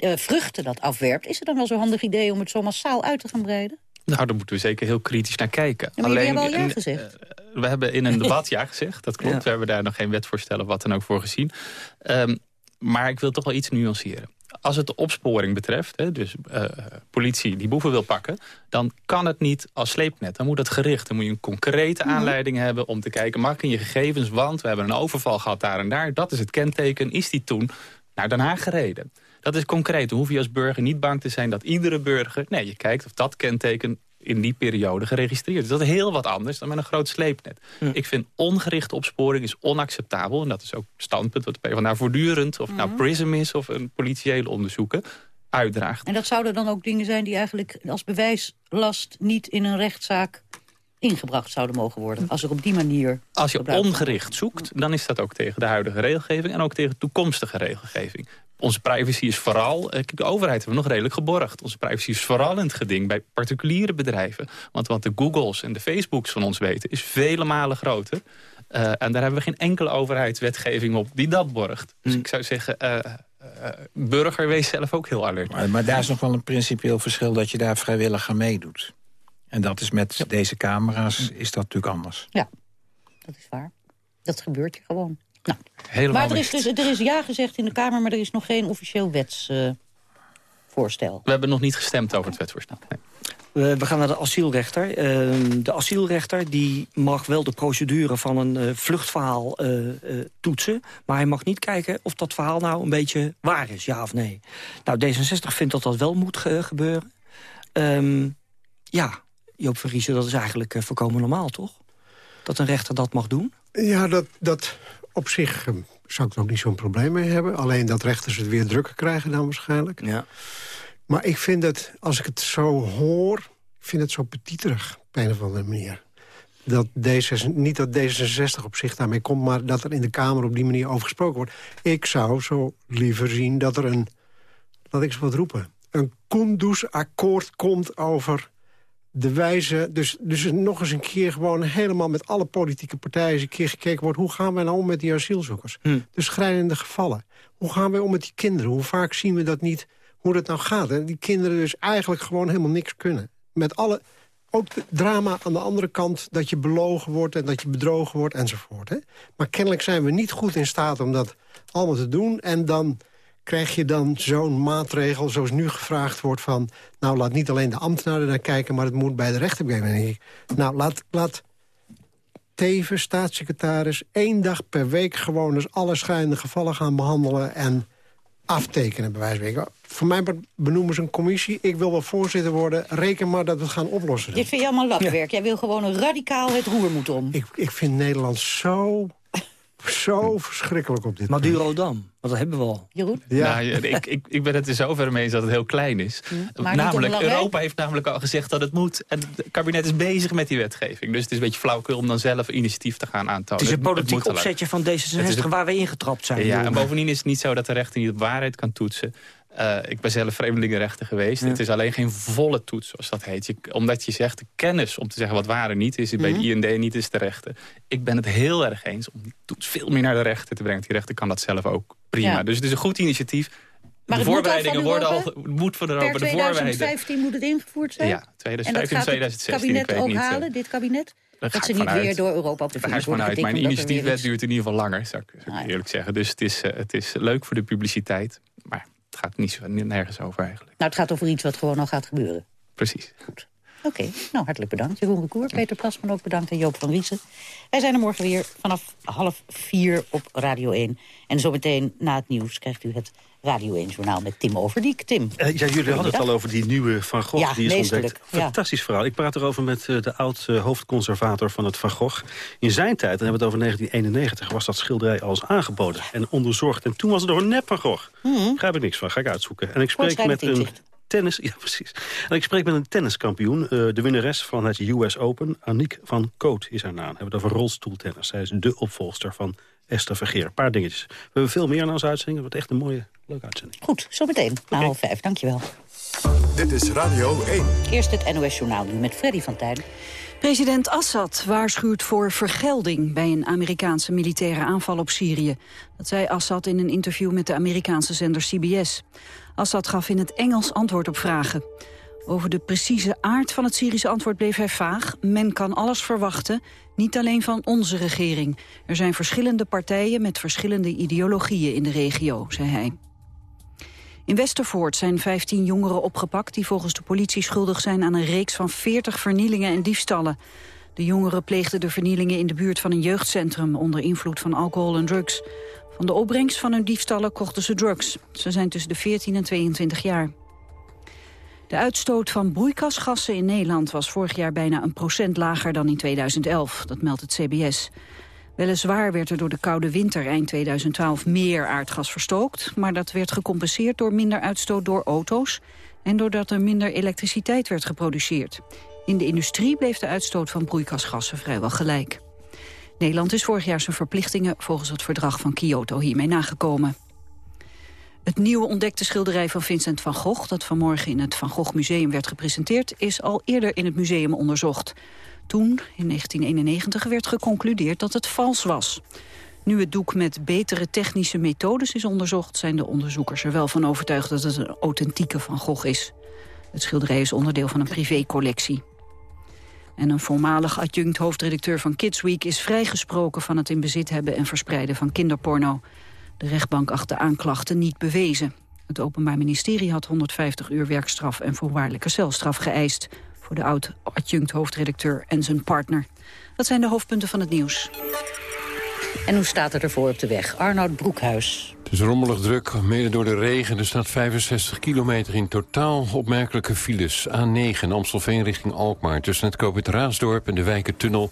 uh, vruchten dat afwerpt... is het dan wel zo'n handig idee om het zo massaal uit te gaan breiden? Nou, daar moeten we zeker heel kritisch naar kijken. Ja, Alleen, hebben al ja gezegd. Uh, we hebben in een debat ja gezegd, dat klopt. We hebben daar nog geen wetvoorstellen wat dan ook voor gezien. Um, maar ik wil toch wel iets nuanceren. Als het de opsporing betreft, hè, dus uh, politie die boeven wil pakken... dan kan het niet als sleepnet. Dan moet het gericht. Dan moet je een concrete mhm. aanleiding hebben om te kijken... mag in je gegevens, want we hebben een overval gehad daar en daar. Dat is het kenteken. Is die toen naar Den Haag gereden? Dat is concreet. Dan hoef je als burger niet bang te zijn dat iedere burger... nee, je kijkt of dat kenteken in die periode geregistreerd is. Dat is heel wat anders dan met een groot sleepnet. Hm. Ik vind ongerichte opsporing is onacceptabel. En dat is ook het standpunt wat de PvdA voortdurend... of nou hm. PRISM is of een politiële onderzoeken uitdraagt. En dat zouden dan ook dingen zijn die eigenlijk als bewijslast... niet in een rechtszaak ingebracht zouden mogen worden. Als er op die manier... Als je ongericht zoekt, dan is dat ook tegen de huidige regelgeving... en ook tegen toekomstige regelgeving onze privacy is vooral... Eh, de overheid hebben we nog redelijk geborgd. Onze privacy is vooral in het geding bij particuliere bedrijven. Want wat de Googles en de Facebooks van ons weten... is vele malen groter. Uh, en daar hebben we geen enkele overheidswetgeving op die dat borgt. Dus hm. ik zou zeggen... Uh, burger, wees zelf ook heel alert. Maar, maar, daar is nog wel een principieel verschil... dat je daar vrijwillig aan meedoet. En dat is met deze camera's is dat natuurlijk anders. Ja, dat is waar. Dat gebeurt je gewoon. Nou, maar er is, dus, er is ja gezegd in de Kamer, maar er is nog geen officieel wetsvoorstel. we hebben nog niet gestemd over het wetsvoorstel. Nee. We gaan naar de asielrechter. Ehm, de asielrechter die mag wel de procedure van een uh, vluchtverhaal uh, toetsen. Maar hij mag niet kijken of dat verhaal nou een beetje waar is, ja of nee. Nou, D66 vindt dat dat wel moet gebeuren. Um, ja, Joop van Riesen, dat is eigenlijk voorkomen normaal, toch? Dat een rechter dat mag doen? Ja, dat, dat op zich um, zou ik er ook niet zo'n probleem mee hebben. Alleen dat rechters het weer drukker krijgen dan waarschijnlijk. Ja. Maar ik vind het, als ik het zo hoor, ik vind het zo petiterig op een of andere manier. Dat D66, niet dat D66 op zich daarmee komt... maar dat er in de Kamer op die manier over gesproken wordt. Ik zou zo liever zien dat er een, laat ik eens wat roepen... een Kunduz-akkoord komt over de wijze, dus, dus nog eens een keer gewoon helemaal met alle politieke partijen... eens een keer gekeken wordt, hoe gaan wij nou om met die asielzoekers? Hm. De schrijnende gevallen. Hoe gaan wij om met die kinderen? Hoe vaak zien we dat niet, hoe dat nou gaat? En die kinderen dus eigenlijk gewoon helemaal niks kunnen. Met alle, ook het drama aan de andere kant... dat je belogen wordt en dat je bedrogen wordt enzovoort. Hè? Maar kennelijk zijn we niet goed in staat om dat allemaal te doen... en dan krijg je dan zo'n maatregel zoals nu gevraagd wordt van... nou, laat niet alleen de ambtenaren naar kijken, maar het moet bij de rechter blijven. Nou, laat, laat Teven, staatssecretaris, één dag per week... gewoon eens alle schrijnende gevallen gaan behandelen en aftekenen, bij wijze van spreken. Voor mij benoemen ze een commissie. Ik wil wel voorzitter worden. Reken maar dat we het gaan oplossen. Dit vind je allemaal lapwerk. Jij wil gewoon radicaal het roer moeten om. Ik, ik vind Nederland zo zo verschrikkelijk op dit Maduro dan? Want dat hebben we al. Jeroen? Ja. Nou, ik, ik, ik ben het er zover mee eens dat het heel klein is. namelijk, Europa heeft namelijk al gezegd dat het moet. En het kabinet is bezig met die wetgeving. Dus het is een beetje flauwkul om dan zelf initiatief te gaan aantonen. Het is een politiek opzetje van D66 waar we ingetrapt zijn. Ja, en bovendien is het niet zo dat de rechter niet op waarheid kan toetsen. Uh, ik ben zelf vreemdelingenrechter geweest. Het is alleen geen volle toets, zoals dat heet. Je, omdat je zegt, de kennis om te zeggen wat waar en niet is... bij de mhm. IND niet is de rechter. Ik ben het heel erg eens om die toets veel meer naar de rechter te brengen. Die rechter kan dat zelf ook prima. Dus het is een goed initiatief. Maar de voorbereidingen worden al moet van Europa. Per 2015 moet het ingevoerd zijn? Ja, 2015, en 2016. het kabinet ook halen, dit kabinet? Dat, ze niet weer door Europa op de vingers worden. Mijn initiatiefwet duurt in ieder geval langer, zou ik, zou ik ah, eerlijk zeggen. Dus het is, uh, het is leuk voor de publiciteit. Maar het gaat niet zo, nergens over eigenlijk. Nou, het gaat over iets wat gewoon al gaat gebeuren. Precies. Goed. Oké, nou hartelijk bedankt. Jeroen Recour, Peter Plasman ook bedankt en Joop van Riesen. Wij zijn er morgen weer vanaf half vier op Radio 1. En zometeen na het nieuws krijgt u het Radio 1-journaal met Tim Overdiek. Tim. Uh, ja, jullie hadden het al over die nieuwe Van Gogh ja, die is ontdekt. Ja. Fantastisch verhaal. Ik praat erover met uh, de oud-hoofdconservator van het Van Gogh. In zijn tijd, dan hebben we het over 1991, was dat schilderij al eens aangeboden en onderzocht. En toen was het door een nep Van Gogh. Mm -hmm. Daar heb ik niks van, ga ik uitzoeken. En ik spreek met een tennis... Ja, precies. En ik spreek met een tenniskampioen, uh, de winnares van het US Open. Aniek van Koot is haar naam. We hebben het over rolstoeltennis. Zij is de opvolgster van Esther Vergeer. Een paar dingetjes. We hebben veel meer aan onze uitzending. Het wordt echt een mooie, leuke uitzending. Goed, zometeen na half vijf. Dankjewel. Dit is Radio 1. Eerst het NOS Journaal nu met Freddy van Tijn. President Assad waarschuwt voor vergelding bij een Amerikaanse militaire aanval op Syrië. Dat zei Assad in een interview met de Amerikaanse zender CBS. Assad gaf in het Engels antwoord op vragen. Over de precieze aard van het Syrische antwoord bleef hij vaag. Men kan alles verwachten, niet alleen van onze regering. Er zijn verschillende partijen met verschillende ideologieën in de regio, zei hij. In Westervoort zijn 15 jongeren opgepakt... die volgens de politie schuldig zijn aan een reeks van 40 vernielingen en diefstallen. De jongeren pleegden de vernielingen in de buurt van een jeugdcentrum... onder invloed van alcohol en drugs. Van de opbrengst van hun diefstallen kochten ze drugs. Ze zijn tussen de 14 en 22 jaar. De uitstoot van broeikasgassen in Nederland was vorig jaar bijna een procent lager dan in 2011. Dat meldt het CBS. Weliswaar werd er door de koude winter eind 2012 meer aardgas verstookt... maar dat werd gecompenseerd door minder uitstoot door auto's... en doordat er minder elektriciteit werd geproduceerd. In de industrie bleef de uitstoot van broeikasgassen vrijwel gelijk. Nederland is vorig jaar zijn verplichtingen volgens het verdrag van Kyoto hiermee nagekomen. Het nieuwe ontdekte schilderij van Vincent van Gogh... dat vanmorgen in het Van Gogh Museum werd gepresenteerd... is al eerder in het museum onderzocht. Toen, in 1991, werd geconcludeerd dat het vals was. Nu het doek met betere technische methodes is onderzocht... zijn de onderzoekers er wel van overtuigd dat het een authentieke Van Gogh is. Het schilderij is onderdeel van een privécollectie. En een voormalig adjunct hoofdredacteur van Kids Week... is vrijgesproken van het in bezit hebben en verspreiden van kinderporno. De rechtbank acht de aanklachten niet bewezen. Het Openbaar Ministerie had 150 uur werkstraf en voorwaardelijke celstraf geëist... voor de oud-adjunct hoofdredacteur en zijn partner. Dat zijn de hoofdpunten van het nieuws. En hoe staat het ervoor op de weg? Arnoud Broekhuis. Het is rommelig druk, mede door de regen. Er staat 65 kilometer in totaal opmerkelijke files. A9 Amstelveen richting Alkmaar. Tussen het Kopit Raasdorp en de Wijkertunnel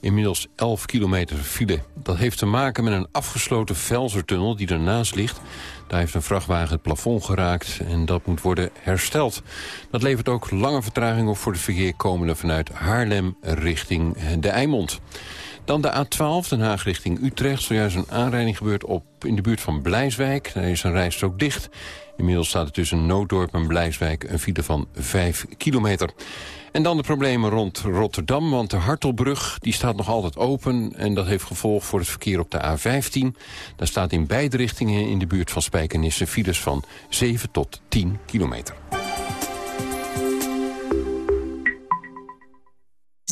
inmiddels 11 kilometer file. Dat heeft te maken met een afgesloten Velsertunnel die ernaast ligt. Daar heeft een vrachtwagen het plafond geraakt en dat moet worden hersteld. Dat levert ook lange vertraging op voor de verkeer komende vanuit Haarlem richting de Eimond. Dan de A12, Den Haag richting Utrecht. Zojuist een aanrijding gebeurd op, in de buurt van Blijswijk. Daar is een rijstrook dicht. Inmiddels staat er tussen Nooddorp en Blijswijk een file van 5 kilometer. En dan de problemen rond Rotterdam, want de Hartelbrug die staat nog altijd open. En dat heeft gevolg voor het verkeer op de A15. Daar staat in beide richtingen in de buurt van Spijkenisse files van 7 tot 10 kilometer.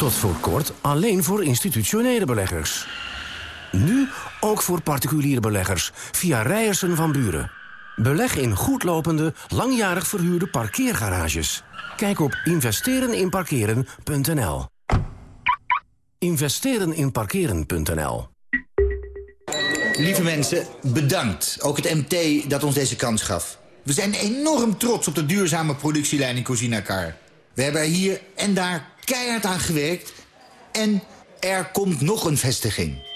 Tot voor kort alleen voor institutionele beleggers. Nu ook voor particuliere beleggers via Rijersen van Buren. Beleg in goedlopende, langjarig verhuurde parkeergarages. Kijk op investereninparkeren.nl. Investereninparkeren.nl Lieve mensen, bedankt. Ook het MT dat ons deze kans gaf. We zijn enorm trots op de duurzame productielijn in Cozinacar. We hebben er hier en daar keihard aan gewerkt. En er komt nog een vestiging.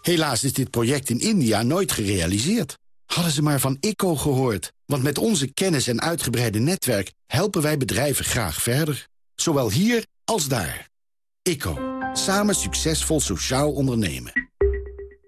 Helaas is dit project in India nooit gerealiseerd. Hadden ze maar van ICO gehoord. Want met onze kennis en uitgebreide netwerk... helpen wij bedrijven graag verder. Zowel hier als daar. ICO. Samen succesvol sociaal ondernemen.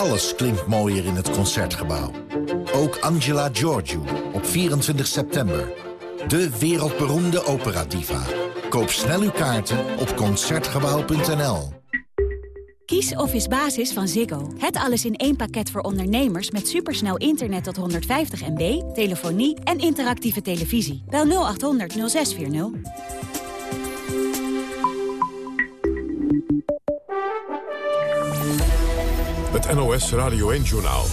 Alles klinkt mooier in het Concertgebouw. Ook Angela Giorgio op 24 september. De wereldberoemde operadiva. Koop snel uw kaarten op Concertgebouw.nl. Kies Office Basis van Ziggo. Het alles in één pakket voor ondernemers met supersnel internet tot 150 MB, telefonie en interactieve televisie. Bel 0800 0640. Het NOS Radio 1-journaal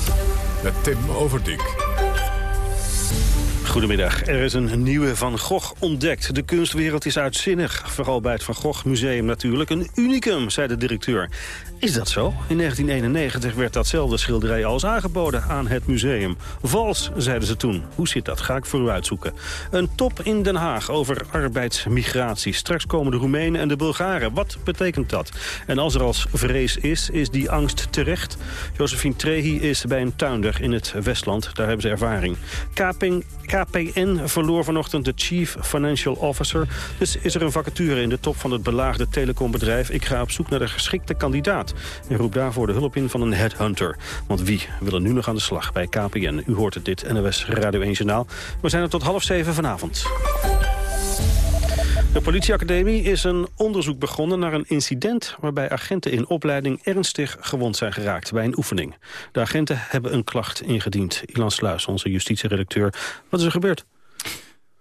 met Tim Overdijk. Goedemiddag. Er is een nieuwe Van Gogh ontdekt. De kunstwereld is uitzinnig. Vooral bij het Van Gogh Museum natuurlijk. Een unicum, zei de directeur. Is dat zo? In 1991 werd datzelfde schilderij als aangeboden aan het museum. Vals, zeiden ze toen. Hoe zit dat? Ga ik voor u uitzoeken. Een top in Den Haag over arbeidsmigratie. Straks komen de Roemenen en de Bulgaren. Wat betekent dat? En als er als vrees is, is die angst terecht? Josephine Trehi is bij een tuinder in het Westland. Daar hebben ze ervaring. Kaping, KPN verloor vanochtend de Chief Financial Officer. Dus is er een vacature in de top van het belaagde telecombedrijf. Ik ga op zoek naar de geschikte kandidaat. En roep daarvoor de hulp in van een headhunter. Want wie wil er nu nog aan de slag bij KPN? U hoort het dit NOS Radio 1 Journaal. We zijn er tot half zeven vanavond. De politieacademie is een onderzoek begonnen naar een incident... waarbij agenten in opleiding ernstig gewond zijn geraakt bij een oefening. De agenten hebben een klacht ingediend. Ilan Sluis, onze justitieredacteur. Wat is er gebeurd?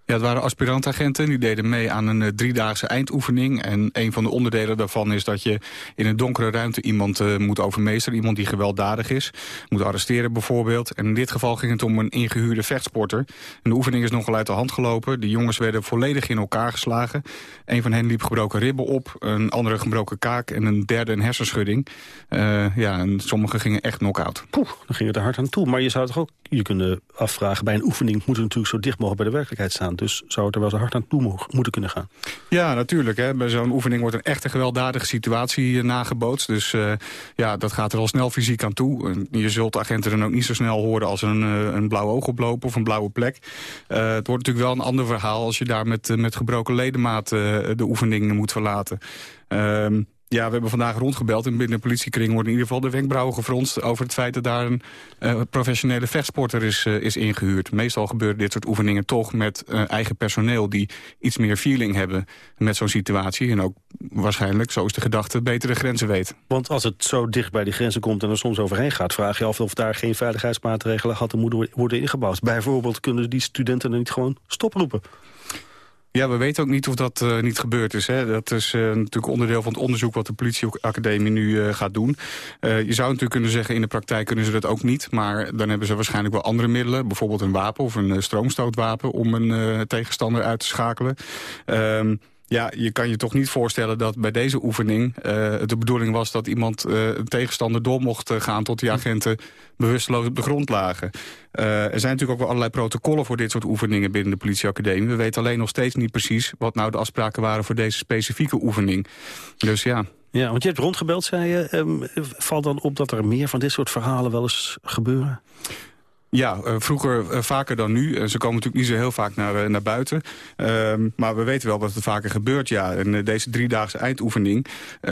Ja, het waren aspirantagenten. Die deden mee aan een uh, driedaagse eindoefening. En een van de onderdelen daarvan is dat je in een donkere ruimte iemand uh, moet overmeesteren. Iemand die gewelddadig is. Moet arresteren bijvoorbeeld. En in dit geval ging het om een ingehuurde vechtsporter. En de oefening is nogal uit de hand gelopen. De jongens werden volledig in elkaar geslagen. Een van hen liep gebroken ribben op. Een andere gebroken kaak. En een derde een hersenschudding. Uh, ja, en sommigen gingen echt knock-out. Poeh, dan ging het er hard aan toe. Maar je zou toch ook je kunnen afvragen... bij een oefening moet het natuurlijk zo dicht mogelijk bij de werkelijkheid staan. Dus zou het er wel zo hard aan toe moeten kunnen gaan. Ja, natuurlijk. Hè. Bij zo'n oefening wordt een echte gewelddadige situatie uh, nagebootst. Dus uh, ja, dat gaat er al snel fysiek aan toe. Je zult agenten dan ook niet zo snel horen als een, uh, een blauw oog oplopen of een blauwe plek. het wordt natuurlijk wel een ander verhaal als je daar met, met gebroken ledemaat de oefening moet verlaten. Ehm, ja, we hebben vandaag rondgebeld en binnen de politiekring worden in ieder geval de wenkbrauwen gefronst over het feit dat daar een uh, professionele vechtsporter is, uh, is ingehuurd. Meestal gebeuren dit soort oefeningen toch met uh, eigen personeel die iets meer feeling hebben met zo'n situatie. En ook waarschijnlijk, zo is de gedachte, betere grenzen weet. Want als het zo dicht bij die grenzen komt en er soms overheen gaat, vraag je af of daar geen veiligheidsmaatregelen hadden moeten worden ingebouwd. Bijvoorbeeld kunnen die studenten er niet gewoon stoproepen. Ja, we weten ook niet of dat uh, niet gebeurd is. Hè. Dat is uh, natuurlijk onderdeel van het onderzoek wat de politieacademie nu uh, gaat doen. je zou natuurlijk kunnen zeggen, in de praktijk kunnen ze dat ook niet. Maar dan hebben ze waarschijnlijk wel andere middelen. Bijvoorbeeld een wapen of een stroomstootwapen om een tegenstander uit te schakelen. Um, ja, je kan je toch niet voorstellen dat bij deze oefening uh, de bedoeling was dat iemand uh, een tegenstander door mocht uh, gaan tot die agenten bewusteloos op de grond lagen. er zijn natuurlijk ook wel allerlei protocollen voor dit soort oefeningen binnen de politieacademie. We weten alleen nog steeds niet precies wat nou de afspraken waren voor deze specifieke oefening. Dus ja. Ja, want je hebt rondgebeld, zei je. Um, valt dan op dat er meer van dit soort verhalen wel eens gebeuren? Ja, uh, vroeger uh, vaker dan nu. Uh, ze komen natuurlijk niet zo heel vaak naar, naar buiten. Ehm, maar we weten wel dat het vaker gebeurt, ja. En deze driedaagse eindoefening,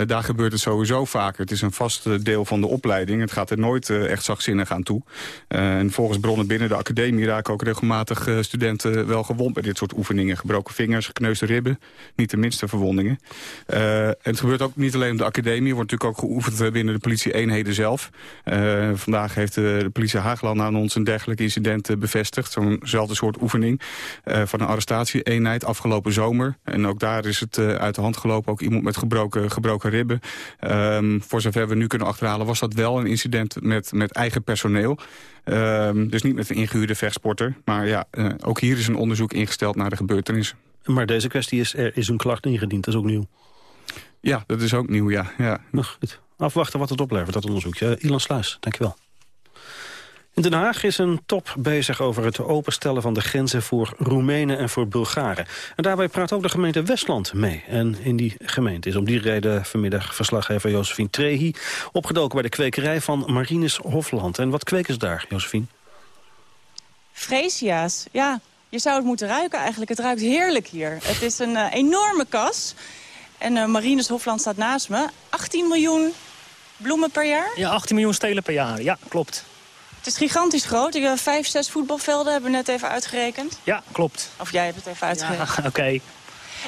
daar gebeurt het sowieso vaker. Het is een vast deel van de opleiding. Het gaat er nooit echt zachtzinnig aan toe. en volgens bronnen binnen de academie raken ook regelmatig studenten wel gewond bij dit soort oefeningen. Gebroken vingers, gekneusde ribben, niet de minste verwondingen. en het gebeurt ook niet alleen op de academie. Er wordt natuurlijk ook geoefend binnen de politie-eenheden zelf. vandaag heeft de politie Haagland aan ons een dergelijk incident bevestigd. Zo'nzelfde soort oefening uh, van een arrestatieeenheid afgelopen zomer. En ook daar is het uh, uit de hand gelopen. Ook iemand met gebroken, gebroken ribben. Um, voor zover we nu kunnen achterhalen was dat wel een incident met, met eigen personeel. Um, dus niet met een ingehuurde vechtsporter. Maar ja, uh, ook hier is een onderzoek ingesteld naar de gebeurtenissen. Maar deze kwestie is, er is een klacht ingediend, dat is ook nieuw. Ja, dat is ook nieuw, ja. ja. Nog goed. Afwachten wat het oplevert, dat onderzoek. Ja, Ilan Sluis, dankjewel. In Den Haag is een top bezig over het openstellen van de grenzen voor Roemenen en voor Bulgaren. En daarbij praat ook de gemeente Westland mee. En in die gemeente is om die reden vanmiddag verslaggever Josephine Trehi opgedoken bij de kwekerij van Marines Hofland. En wat kweken ze daar, Josephine? Freesia's, ja. Je zou het moeten ruiken eigenlijk. Het ruikt heerlijk hier. Het is een uh, enorme kas. En uh, Marines Hofland staat naast me. 18 miljoen bloemen per jaar? Ja, 18 miljoen stelen per jaar. Ja, klopt. Het is gigantisch groot. Ik heb vijf, zes voetbalvelden hebben we net even uitgerekend. Ja, klopt. Of jij hebt het even uitgerekend. Ja, oké. Okay.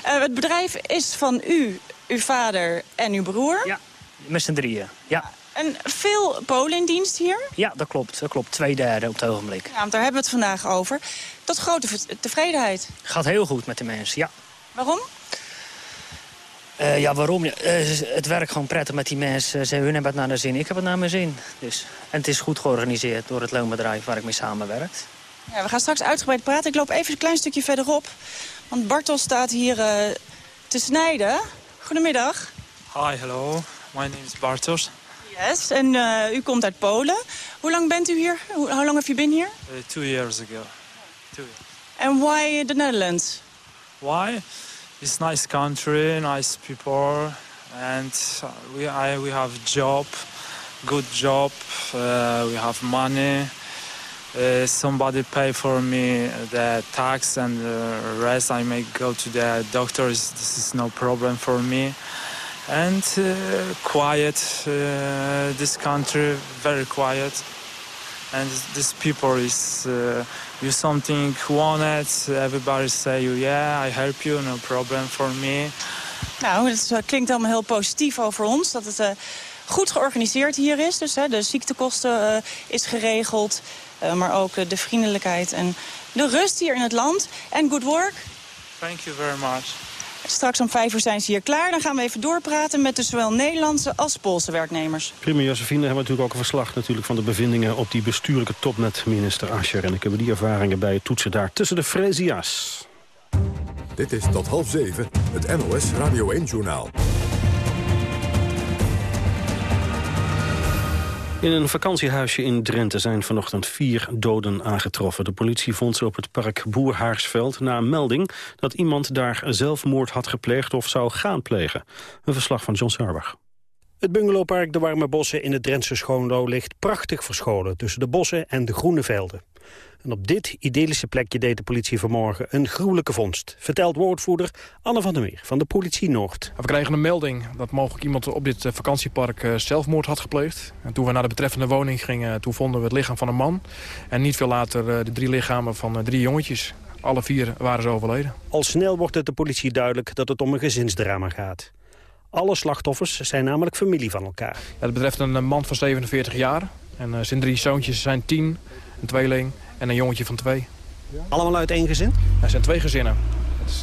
Uh, het bedrijf is van u, uw vader en uw broer. Ja, met z'n drieën. Ja. En veel Polen in dienst hier? Ja, dat klopt. Dat klopt. Twee derde op het ogenblik. Ja, want daar hebben we het vandaag over. Tot grote tevredenheid. Gaat heel goed met de mensen, ja. Waarom? Uh, ja, waarom? Uh, het werkt gewoon prettig met die mensen. Ze hun hebben het naar de zin, ik heb het naar mijn zin. Dus. En het is goed georganiseerd door het loonbedrijf waar ik mee samenwerk. Ja, we gaan straks uitgebreid praten. Ik loop even een klein stukje verderop. Want Bartel staat hier uh, te snijden. Goedemiddag. Hi, hello. My name is Bartos. Yes, en u komt uit Polen. Hoe lang bent u hier? Hoe lang have you been here? two years ago. Two years. And why the Netherlands? Why? It's nice country, nice people, and we I, we have job, good job. Uh, we have money. Uh, somebody pay for me the tax and the rest. I may go to the doctors. This is no problem for me. And uh, quiet. Uh, this country very quiet. And this people is uh, you something wanted, everybody say you, yeah, I help you, no problem for me. Nou, het eh, klinkt allemaal heel positief over ons, dat het uh, goed georganiseerd hier is. Dus hè, de ziektekosten uh, is geregeld, uh, maar ook de vriendelijkheid en de rust hier in het land. En good work. Thank you very much. Straks om vijf uur zijn ze hier klaar. Dan gaan we even doorpraten met de zowel Nederlandse als Poolse werknemers. Prima, Josephine. hebben we natuurlijk ook een verslag natuurlijk van de bevindingen... op die bestuurlijke top met minister Ascher. En ik heb die ervaringen bij het toetsen daar tussen de Frezia's. Dit is tot half zeven, het NOS Radio 1-journaal. In een vakantiehuisje in Drenthe zijn vanochtend vier doden aangetroffen. De politie vond ze op het park Boerhaarsveld na een melding... dat iemand daar zelfmoord had gepleegd of zou gaan plegen. Een verslag van John Sarbach. Het bungalowpark De Warme Bossen in het Drentse Schoonlo ligt prachtig verscholen... tussen de bossen en de groene velden. En op dit idyllische plekje deed de politie vanmorgen een gruwelijke vondst. Vertelt woordvoerder Anne van der Meer van de politie Noord. We kregen een melding dat mogelijk iemand op dit eh, vakantiepark eh, zelfmoord had gepleegd. En toen we naar de betreffende woning gingen, toen vonden we het lichaam van een man. En niet veel later eh, de drie lichamen van drie jongetjes. Alle vier waren ze overleden. Al snel wordt het de politie duidelijk dat het om een gezinsdrama gaat. Alle slachtoffers zijn namelijk familie van elkaar. Ja, het betreft een man van 47 jaar. En zijn drie zoontjes zijn tien, een tweeling en een jongetje van twee. Allemaal uit één gezin? Er zijn twee gezinnen.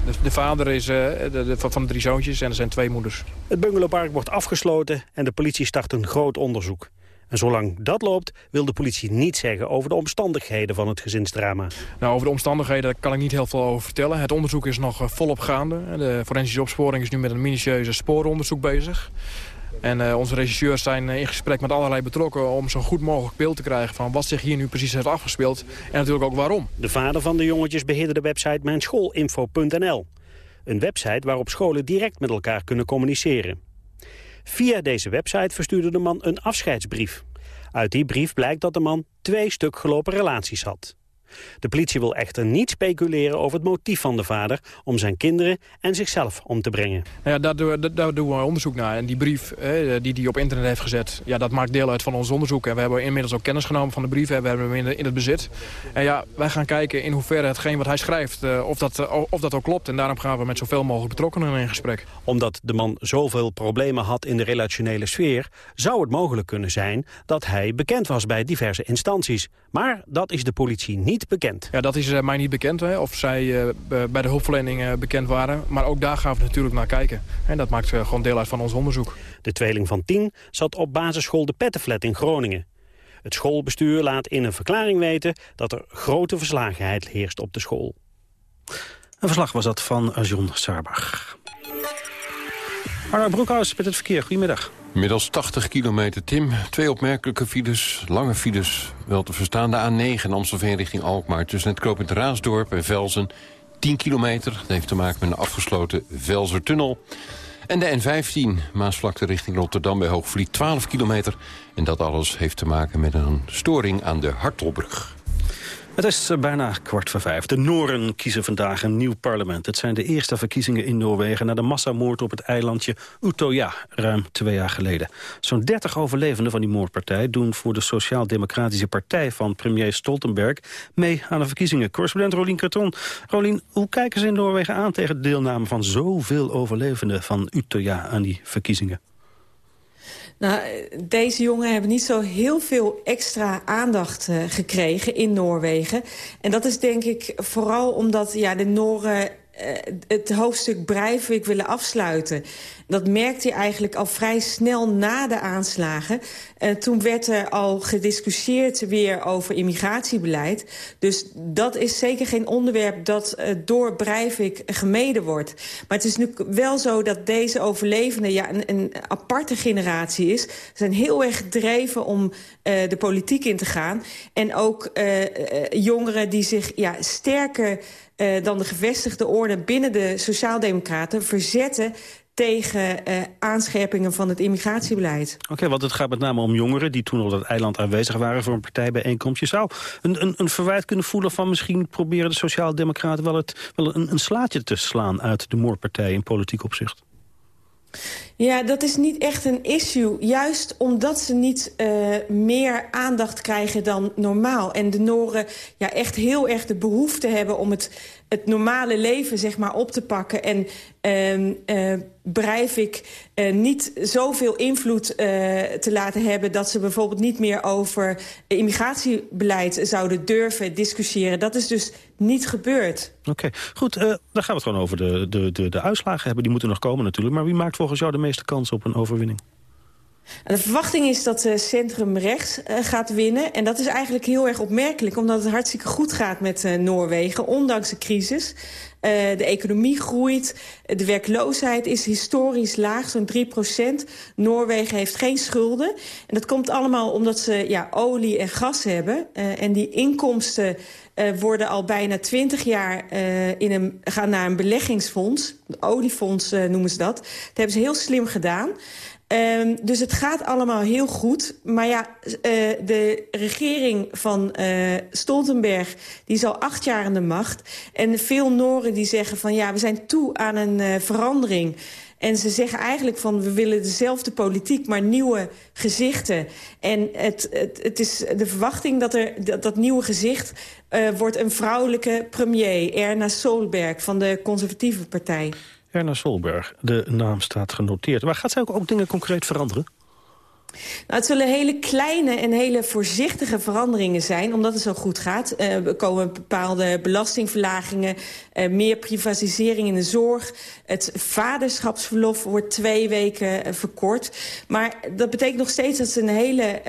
De, de vader is uh, de, de, van de drie zoontjes en er zijn twee moeders. Het bungalowpark wordt afgesloten en de politie start een groot onderzoek. En zolang dat loopt, wil de politie niet zeggen over de omstandigheden van het gezinsdrama. Nou, over de omstandigheden kan ik niet heel veel over vertellen. Het onderzoek is nog volop gaande. De forensische opsporing is nu met een minutieuze spooronderzoek bezig. En uh, onze regisseurs zijn eh, in gesprek met allerlei betrokken... om zo'n goed mogelijk beeld te krijgen van wat zich hier nu precies heeft afgespeeld. En natuurlijk ook waarom. De vader van de jongetjes beheerde de website mijnschoolinfo.nl. Een website waarop scholen direct met elkaar kunnen communiceren. Via deze website verstuurde de man een afscheidsbrief. Uit die brief blijkt dat de man twee stuk gelopen relaties had. De politie wil echter niet speculeren over het motief van de vader... om zijn kinderen en zichzelf om te brengen. Nou ja, daar, doen, daar doen we onderzoek naar. En die brief die hij op internet heeft gezet... Ja, dat maakt deel uit van ons onderzoek. En we hebben inmiddels ook kennis genomen van de brief. We hebben hem in, in het bezit. En ja, wij gaan kijken in hoeverre hetgeen wat hij schrijft... Eh, of, dat, eh, of dat ook klopt. En daarom gaan we met zoveel mogelijk betrokkenen in gesprek. Omdat de man zoveel problemen had in de relationele sfeer... zou het mogelijk kunnen zijn dat hij bekend was bij diverse instanties. Maar dat is de politie niet bekend. Ja, dat is uh, mij niet bekend, hè, of zij uh, bij de hulpverlening uh, bekend waren. Maar ook daar gaan we natuurlijk naar kijken. En dat maakt gewoon deel uit van ons onderzoek. De tweeling van tien zat op basisschool De Pettenflat in Groningen. Het schoolbestuur laat in een verklaring weten dat er grote verslagenheid heerst op de school. Een verslag was dat van John Sarbach. Arno Broekhuis met het verkeer. Goedemiddag. Inmiddels 80 kilometer, Tim. Twee opmerkelijke files, lange files. Wel te verstaan de A9 Amstelveen richting Alkmaar. Tussen het knooppunt Raasdorp en Velzen. 10 kilometer. Dat heeft te maken met een afgesloten Velzertunnel. En de N15, Maasvlakte richting Rotterdam bij Hoogvliet, 12 kilometer. En dat alles heeft te maken met een storing aan de Hartelbrug. Het is eh, bijna kwart voor vijf. De Noren kiezen vandaag een nieuw parlement. Het zijn de eerste verkiezingen in Noorwegen... na de massamoord op het eilandje Utøya, ruim twee jaar geleden. Zo'n dertig overlevenden van die moordpartij... doen voor de Sociaal-Democratische Partij van premier Stoltenberg... mee aan de verkiezingen. Correspondent Rolien Kreton. Rolien, hoe kijken ze in Noorwegen aan... tegen de deelname van zoveel overlevenden van Utøya aan die verkiezingen? Nou, deze jongen hebben niet zo heel veel extra aandacht uh, gekregen in Noorwegen. En dat is denk ik vooral omdat ja, de Noren uh, het hoofdstuk Breivik willen afsluiten. Dat merkte je eigenlijk al vrij snel na de aanslagen. Uh, toen werd er al gediscussieerd weer over immigratiebeleid. Dus dat is zeker geen onderwerp dat uh, door Breivik gemeden wordt. Maar het is nu wel zo dat deze overlevenden ja, een, een aparte generatie is. Ze zijn heel erg gedreven om uh, de politiek in te gaan. En ook jongeren die zich ja, sterker uh, dan de gevestigde orde binnen de Sociaaldemocraten verzetten tegen uh, aanscherpingen van het immigratiebeleid. Oké, okay, want het gaat met name om jongeren die toen op dat eiland aanwezig waren voor een partijbijeenkomst. Je zou een, een, een verwijt kunnen voelen van misschien proberen de Sociaaldemocraten wel, het, wel een, een slaatje te slaan uit de moordpartij in politiek opzicht. Ja, dat is niet echt een issue. Juist omdat ze niet uh, meer aandacht krijgen dan normaal. En de Noren ja, echt heel erg de behoefte hebben om het, het normale leven zeg maar, op te pakken. En uh, Breivik uh, niet zoveel invloed uh, te laten hebben... dat ze bijvoorbeeld niet meer over immigratiebeleid zouden durven discussiëren. Dat is dus niet gebeurd. Oké, goed. Dan gaan we het gewoon over de, de, de, de uitslagen hebben. Die moeten nog komen natuurlijk. Maar wie maakt volgens jou de meeste kans op een overwinning? De verwachting is dat uh, Centrum Rechts uh, gaat winnen. En dat is eigenlijk heel erg opmerkelijk... omdat het hartstikke goed gaat met uh, Noorwegen, ondanks de crisis. De economie groeit, de werkloosheid is historisch laag, zo'n 3 procent. Noorwegen heeft geen schulden. En dat komt allemaal omdat ze ja, olie en gas hebben. En die inkomsten worden al bijna 20 jaar in een, gaan naar een beleggingsfonds. Oliefonds noemen ze dat. Dat hebben ze heel slim gedaan. Um, dus het gaat allemaal heel goed. Maar ja, uh, de regering van uh, Stoltenberg die is al acht jaar aan de macht. En veel Noren die zeggen van ja, we zijn toe aan een uh, verandering. En ze zeggen eigenlijk van we willen dezelfde politiek, maar nieuwe gezichten. En het, het, het is de verwachting dat er dat, dat nieuwe gezicht wordt een vrouwelijke premier, Erna Solberg van de conservatieve partij. Erna Solberg, de naam staat genoteerd. Maar gaat zij ook, ook dingen concreet veranderen? Nou, het zullen hele kleine en hele voorzichtige veranderingen zijn... omdat het zo goed gaat. Uh, er komen bepaalde belastingverlagingen... Uh, meer privatisering in de zorg. Het vaderschapsverlof wordt twee weken uh, verkort. Maar dat betekent nog steeds dat ze een hele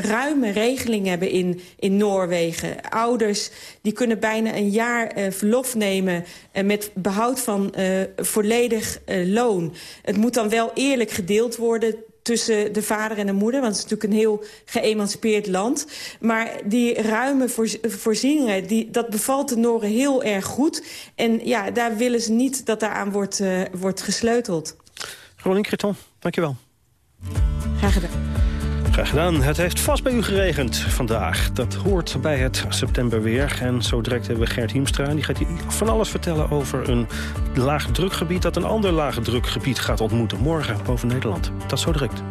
ruime regeling hebben in, in Noorwegen. Ouders die kunnen bijna een jaar verlof nemen... met behoud van volledig loon. Het moet dan wel eerlijk gedeeld worden tussen de vader en de moeder. Want het is natuurlijk een heel geëmancipeerd land. Maar die ruime voorzieningen, die, dat bevalt de Noren heel erg goed. En ja, daar willen ze niet dat daaraan wordt, uh, wordt gesleuteld. Rolien Creton, dankjewel. Graag gedaan. Graag gedaan. Het heeft vast bij u geregend vandaag. Dat hoort bij het septemberweer. En zo direct hebben we Gert Hiemstra. Die gaat hier van alles vertellen over een laagdrukgebied... dat een ander laagdrukgebied gaat ontmoeten. Morgen boven Nederland. Dat zo direct.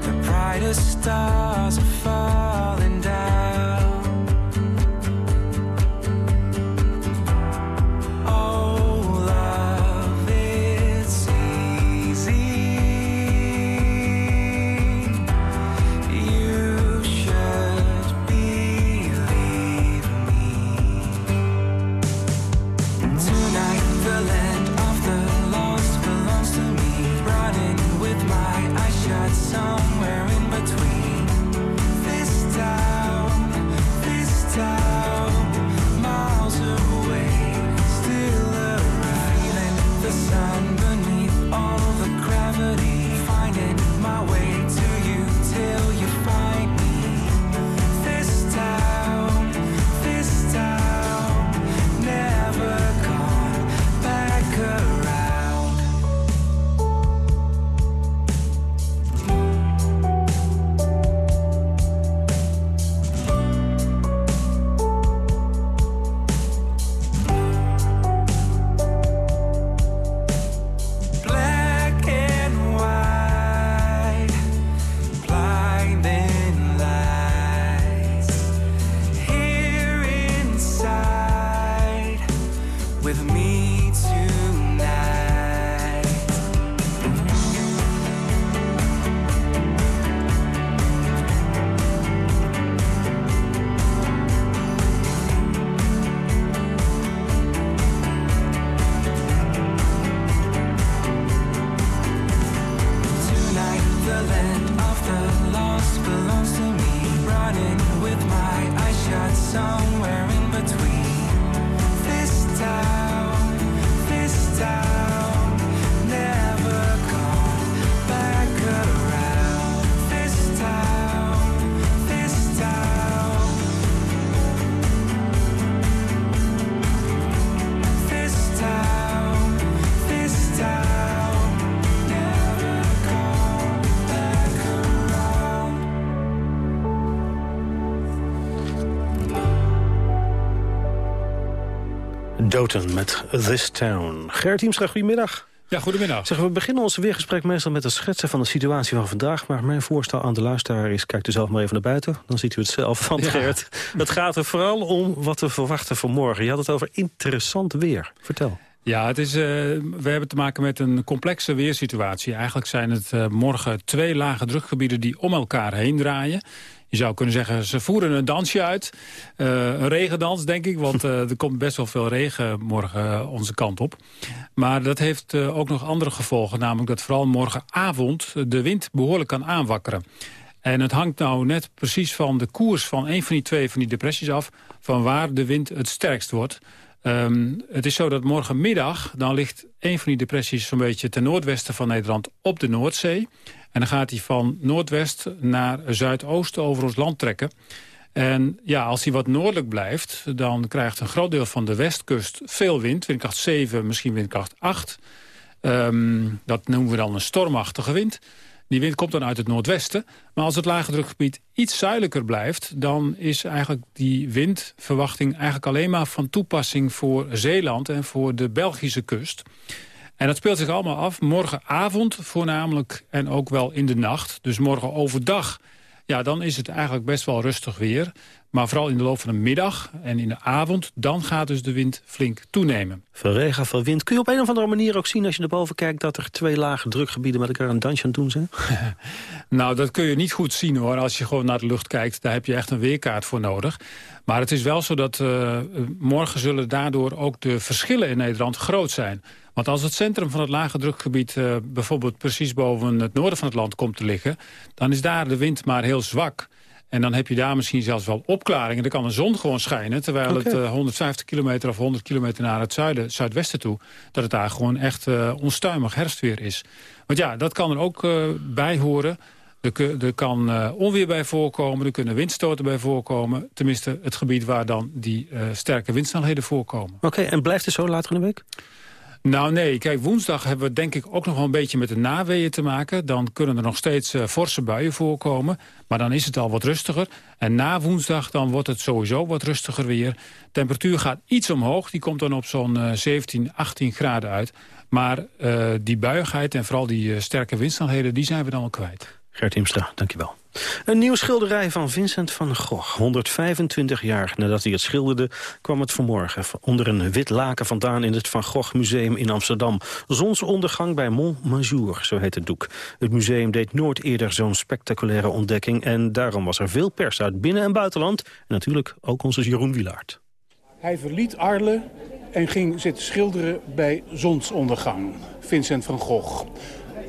The brightest stars are falling Met This Town. Gerrit Hiemstra, goedemiddag. Ja, goedemiddag. Zeg, we beginnen ons weergesprek meestal met het schetsen van de situatie van vandaag. Maar mijn voorstel aan de luisteraar is, kijkt u zelf maar even naar buiten. Dan ziet u het zelf van ja. Gerrit. Het gaat er vooral om wat we verwachten voor morgen. Je had het over interessant weer. Vertel. Ja, het is, uh, we hebben te maken met een complexe weersituatie. Eigenlijk zijn het uh, morgen twee lage drukgebieden die om elkaar heen draaien. Je zou kunnen zeggen, ze voeren een dansje uit. Uh, een regendans, denk ik, want uh, er komt best wel veel regen morgen uh, onze kant op. Maar dat heeft ook nog andere gevolgen. Namelijk dat vooral morgenavond de wind behoorlijk kan aanwakkeren. En het hangt nou net precies van de koers van een van die twee van die depressies af... van waar de wind het sterkst wordt. Um, het is zo dat morgenmiddag, dan ligt een van die depressies... zo'n beetje ten noordwesten van Nederland op de Noordzee. En dan gaat hij van noordwest naar zuidoost over ons land trekken. En ja, als hij wat noordelijk blijft, dan krijgt een groot deel van de westkust veel wind. Windkracht 7, misschien windkracht 8. Um, dat noemen we dan een stormachtige wind. Die wind komt dan uit het noordwesten. Maar als het lage drukgebied iets zuidelijker blijft... dan is eigenlijk die windverwachting eigenlijk alleen maar van toepassing voor Zeeland... en voor de Belgische kust. En dat speelt zich allemaal af morgenavond voornamelijk en ook wel in de nacht. Dus morgen overdag, ja, dan is het eigenlijk best wel rustig weer. Maar vooral in de loop van de middag en in de avond... dan gaat dus de wind flink toenemen. Veel regen, veel wind. Kun je op een of andere manier ook zien als je naar boven kijkt... dat er twee lage drukgebieden met elkaar een dansje aan doen zijn? nou, dat kun je niet goed zien hoor. Als je gewoon naar de lucht kijkt, daar heb je echt een weerkaart voor nodig. Maar het is wel zo dat uh, morgen zullen daardoor ook de verschillen in Nederland groot zijn. Want als het centrum van het lage drukgebied uh, bijvoorbeeld precies boven het noorden van het land komt te liggen... dan is daar de wind maar heel zwak. En dan heb je daar misschien zelfs wel opklaringen. Dan kan de zon gewoon schijnen, terwijl okay. het uh, 150 kilometer of 100 kilometer naar het zuiden, zuidwesten toe... dat het daar gewoon echt uh, onstuimig herfstweer is. Want ja, dat kan er ook bij horen. Er, er kan uh, onweer bij voorkomen, er kunnen windstoten bij voorkomen. Tenminste, het gebied waar dan die uh, sterke windsnelheden voorkomen. Oké, okay, en blijft het zo later in de week? Nou nee, kijk, woensdag hebben we denk ik ook nog wel een beetje met de naweeën te maken. Dan kunnen er nog steeds uh, forse buien voorkomen. Maar dan is het al wat rustiger. En na woensdag dan wordt het sowieso wat rustiger weer. Temperatuur gaat iets omhoog. Die komt dan op zo'n uh, 17, 18 graden uit. Maar uh, die buigheid en vooral die sterke windsnelheden, die zijn we dan al kwijt. Gert Imstra, dankjewel. Een nieuw schilderij van Vincent van Gogh. 125 jaar nadat hij het schilderde kwam het vanmorgen onder een wit laken vandaan in het Van Gogh Museum in Amsterdam. Zonsondergang bij Montmajour, zo heet het doek. Het museum deed nooit eerder zo'n spectaculaire ontdekking en daarom was er veel pers uit binnen- en buitenland. En natuurlijk ook onze Jeroen Wilaert. Hij verliet Arles en ging zitten schilderen bij zonsondergang. Vincent van Gogh.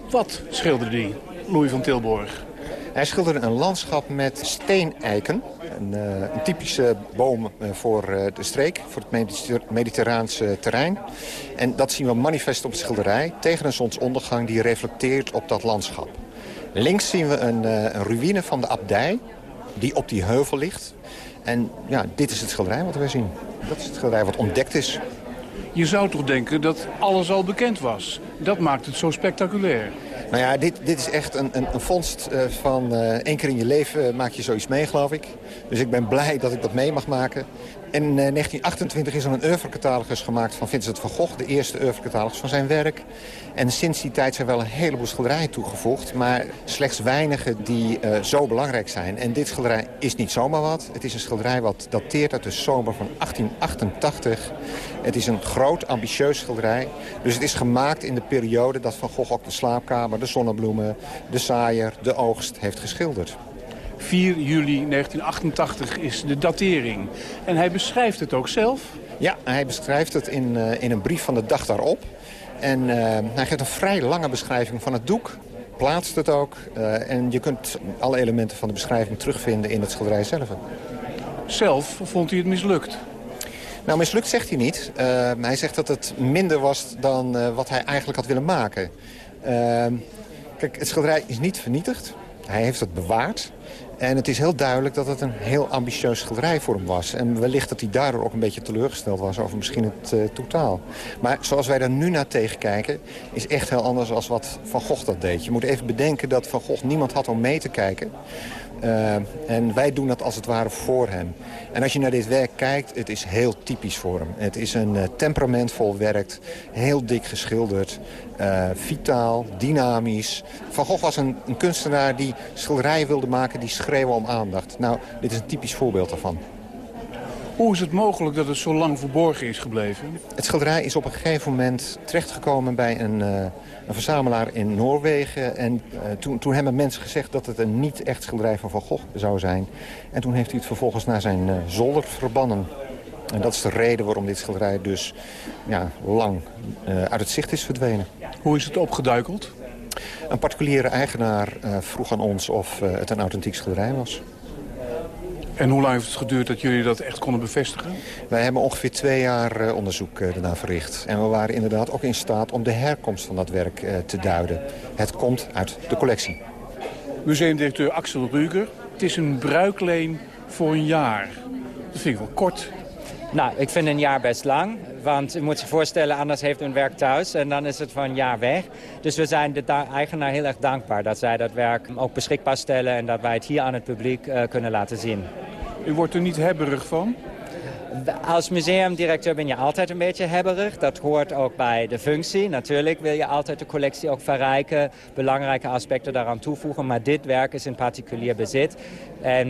Wat schilderde hij, Louis van Tilborg? Hij schilderde een landschap met steeneiken. Een, uh, een typische boom uh, voor uh, de streek, voor het mediter mediterraanse terrein. En dat zien we manifest op het schilderij tegen een zonsondergang die reflecteert op dat landschap. Links zien we een, een ruïne van de abdij die op die heuvel ligt. En ja, dit is het schilderij wat wij zien. Dat is het schilderij wat ontdekt is. Je zou toch denken dat alles al bekend was. Dat maakt het zo spectaculair. Nou ja, dit, dit is echt een, een, een vondst uh, van uh, één keer in je leven maak je zoiets mee, geloof ik. Dus ik ben blij dat ik dat mee mag maken. In uh, 1928 is er een oeuvrecatalogus gemaakt van Vincent van Gogh. De eerste oeuvrecatalogus van zijn werk. En sinds die tijd zijn wel een heleboel schilderijen toegevoegd. Maar slechts weinige die uh, zo belangrijk zijn. En dit schilderij is niet zomaar wat. Het is een schilderij wat dateert uit de zomer van 1888. Het is een groot, ambitieus schilderij. Dus het is gemaakt in de periode dat Van Gogh ook de slaapkamer, de zonnebloemen, de saaier, de oogst heeft geschilderd. 4 juli 1988 is de datering. En hij beschrijft het ook zelf? Ja, hij beschrijft het in, uh, in een brief van de dag daarop. En uh, hij geeft een vrij lange beschrijving van het doek. Plaatst het ook. Uh, en je kunt alle elementen van de beschrijving terugvinden in het schilderij zelf. Zelf vond hij het mislukt? Nou, mislukt zegt hij niet. Uh, hij zegt dat het minder was dan uh, wat hij eigenlijk had willen maken. Kijk, het schilderij is niet vernietigd. Hij heeft het bewaard. En het is heel duidelijk dat het een heel ambitieus schilderij voor hem was. En wellicht dat hij daardoor ook een beetje teleurgesteld was over misschien het uh, totaal. Maar zoals wij er nu naar tegenkijken, is echt heel anders dan wat Van Gogh dat deed. Je moet even bedenken dat Van Gogh niemand had om mee te kijken. Uh, en wij doen dat als het ware voor hem. En als je naar dit werk kijkt, het is heel typisch voor hem. Het is een uh, temperamentvol werk, heel dik geschilderd, uh, vitaal, dynamisch. Van Gogh was een, een kunstenaar die schilderijen wilde maken die schreeuwen om aandacht. Nou, dit is een typisch voorbeeld daarvan. Hoe is het mogelijk dat het zo lang verborgen is gebleven? Het schilderij is op een gegeven moment terechtgekomen bij een, uh, een verzamelaar in Noorwegen. En uh, toen, toen hebben mensen gezegd dat het een niet echt schilderij van Van Gogh zou zijn. En toen heeft hij het vervolgens naar zijn uh, zolder verbannen. En dat is de reden waarom dit schilderij dus ja, lang uit het zicht is verdwenen. Hoe is het opgeduikeld? Een particuliere eigenaar vroeg aan ons of het een authentiek schilderij was. En hoe lang heeft het geduurd dat jullie dat echt konden bevestigen? Wij hebben ongeveer twee jaar uh, onderzoek uh, daarna verricht. En we waren inderdaad ook in staat om de herkomst van dat werk uh, te duiden. Het komt uit de collectie. Museumdirecteur Axel Ruger. Het is een bruikleen voor een jaar. Dat vind ik wel kort. Nou, ik vind een jaar best lang. Want je moet je voorstellen, anders heeft een werk thuis en dan is het een jaar weg. Dus we zijn de eigenaar heel erg dankbaar dat zij dat werk ook beschikbaar stellen... en dat wij het hier aan het publiek uh, kunnen laten zien. U wordt er niet hebberig van? Als museumdirecteur ben je altijd een beetje hebberig. Dat hoort ook bij de functie. Natuurlijk wil je altijd de collectie ook verrijken, belangrijke aspecten daaraan toevoegen. Maar dit werk is in particulier bezit. En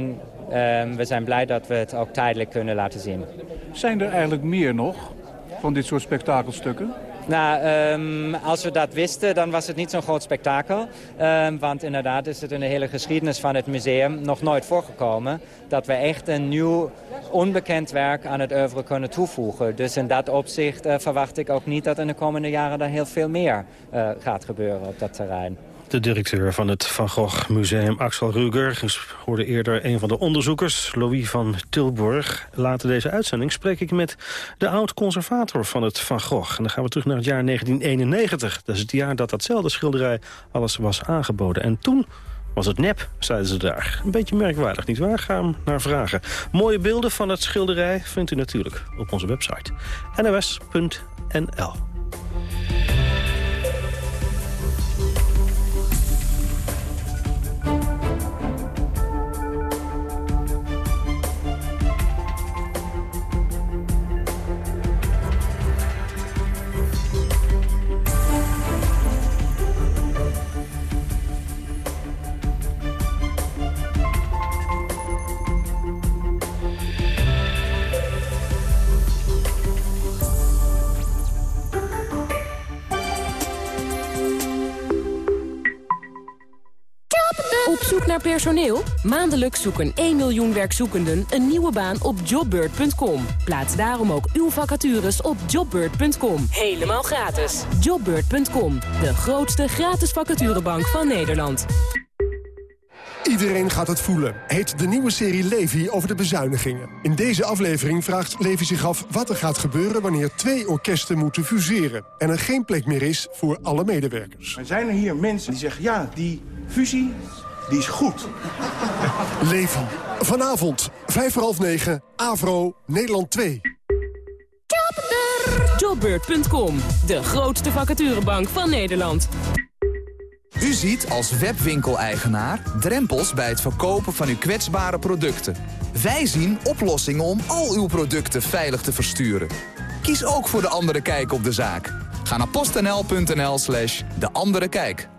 um, we zijn blij dat we het ook tijdelijk kunnen laten zien. Zijn er eigenlijk meer nog van dit soort spektakelstukken? Nou, um, als we dat wisten, dan was het niet zo'n groot spektakel. Um, want inderdaad is het in de hele geschiedenis van het museum nog nooit voorgekomen... dat we echt een nieuw, onbekend werk aan het oeuvre kunnen toevoegen. Dus in dat opzicht uh, verwacht ik ook niet dat in de komende jaren... er heel veel meer uh, gaat gebeuren op dat terrein. De directeur van het Van Gogh Museum, Axel Ruger... Dus hoorde eerder een van de onderzoekers, Louis van Tilburg. Later deze uitzending spreek ik met de oud-conservator van het Van Gogh. En dan gaan we terug naar het jaar 1991. Dat is het jaar dat datzelfde schilderij alles was aangeboden. En toen was het nep, zeiden ze daar. Een beetje merkwaardig, nietwaar? Ga hem naar vragen. Mooie beelden van het schilderij vindt u natuurlijk op onze website. nws.nl personeel? Maandelijks zoeken 1 miljoen werkzoekenden een nieuwe baan op jobbird.com. Plaats daarom ook uw vacatures op jobbird.com. Helemaal gratis. Jobbird.com, de grootste gratis vacaturebank van Nederland. Iedereen gaat het voelen, heet de nieuwe serie Levi over de bezuinigingen. In deze aflevering vraagt Levi zich af wat er gaat gebeuren... wanneer twee orkesten moeten fuseren... en er geen plek meer is voor alle medewerkers. Er zijn er hier mensen die zeggen, ja, die fusie, die is goed. Levi, vanavond, vijf voor half negen, Avro, Nederland 2. Jobbeurt.com, de grootste vacaturebank van Nederland. U ziet als webwinkeleigenaar drempels bij het verkopen van uw kwetsbare producten. Wij zien oplossingen om al uw producten veilig te versturen. Kies ook voor De Andere Kijk op de zaak. Ga naar postnl.nl slash De Andere Kijk.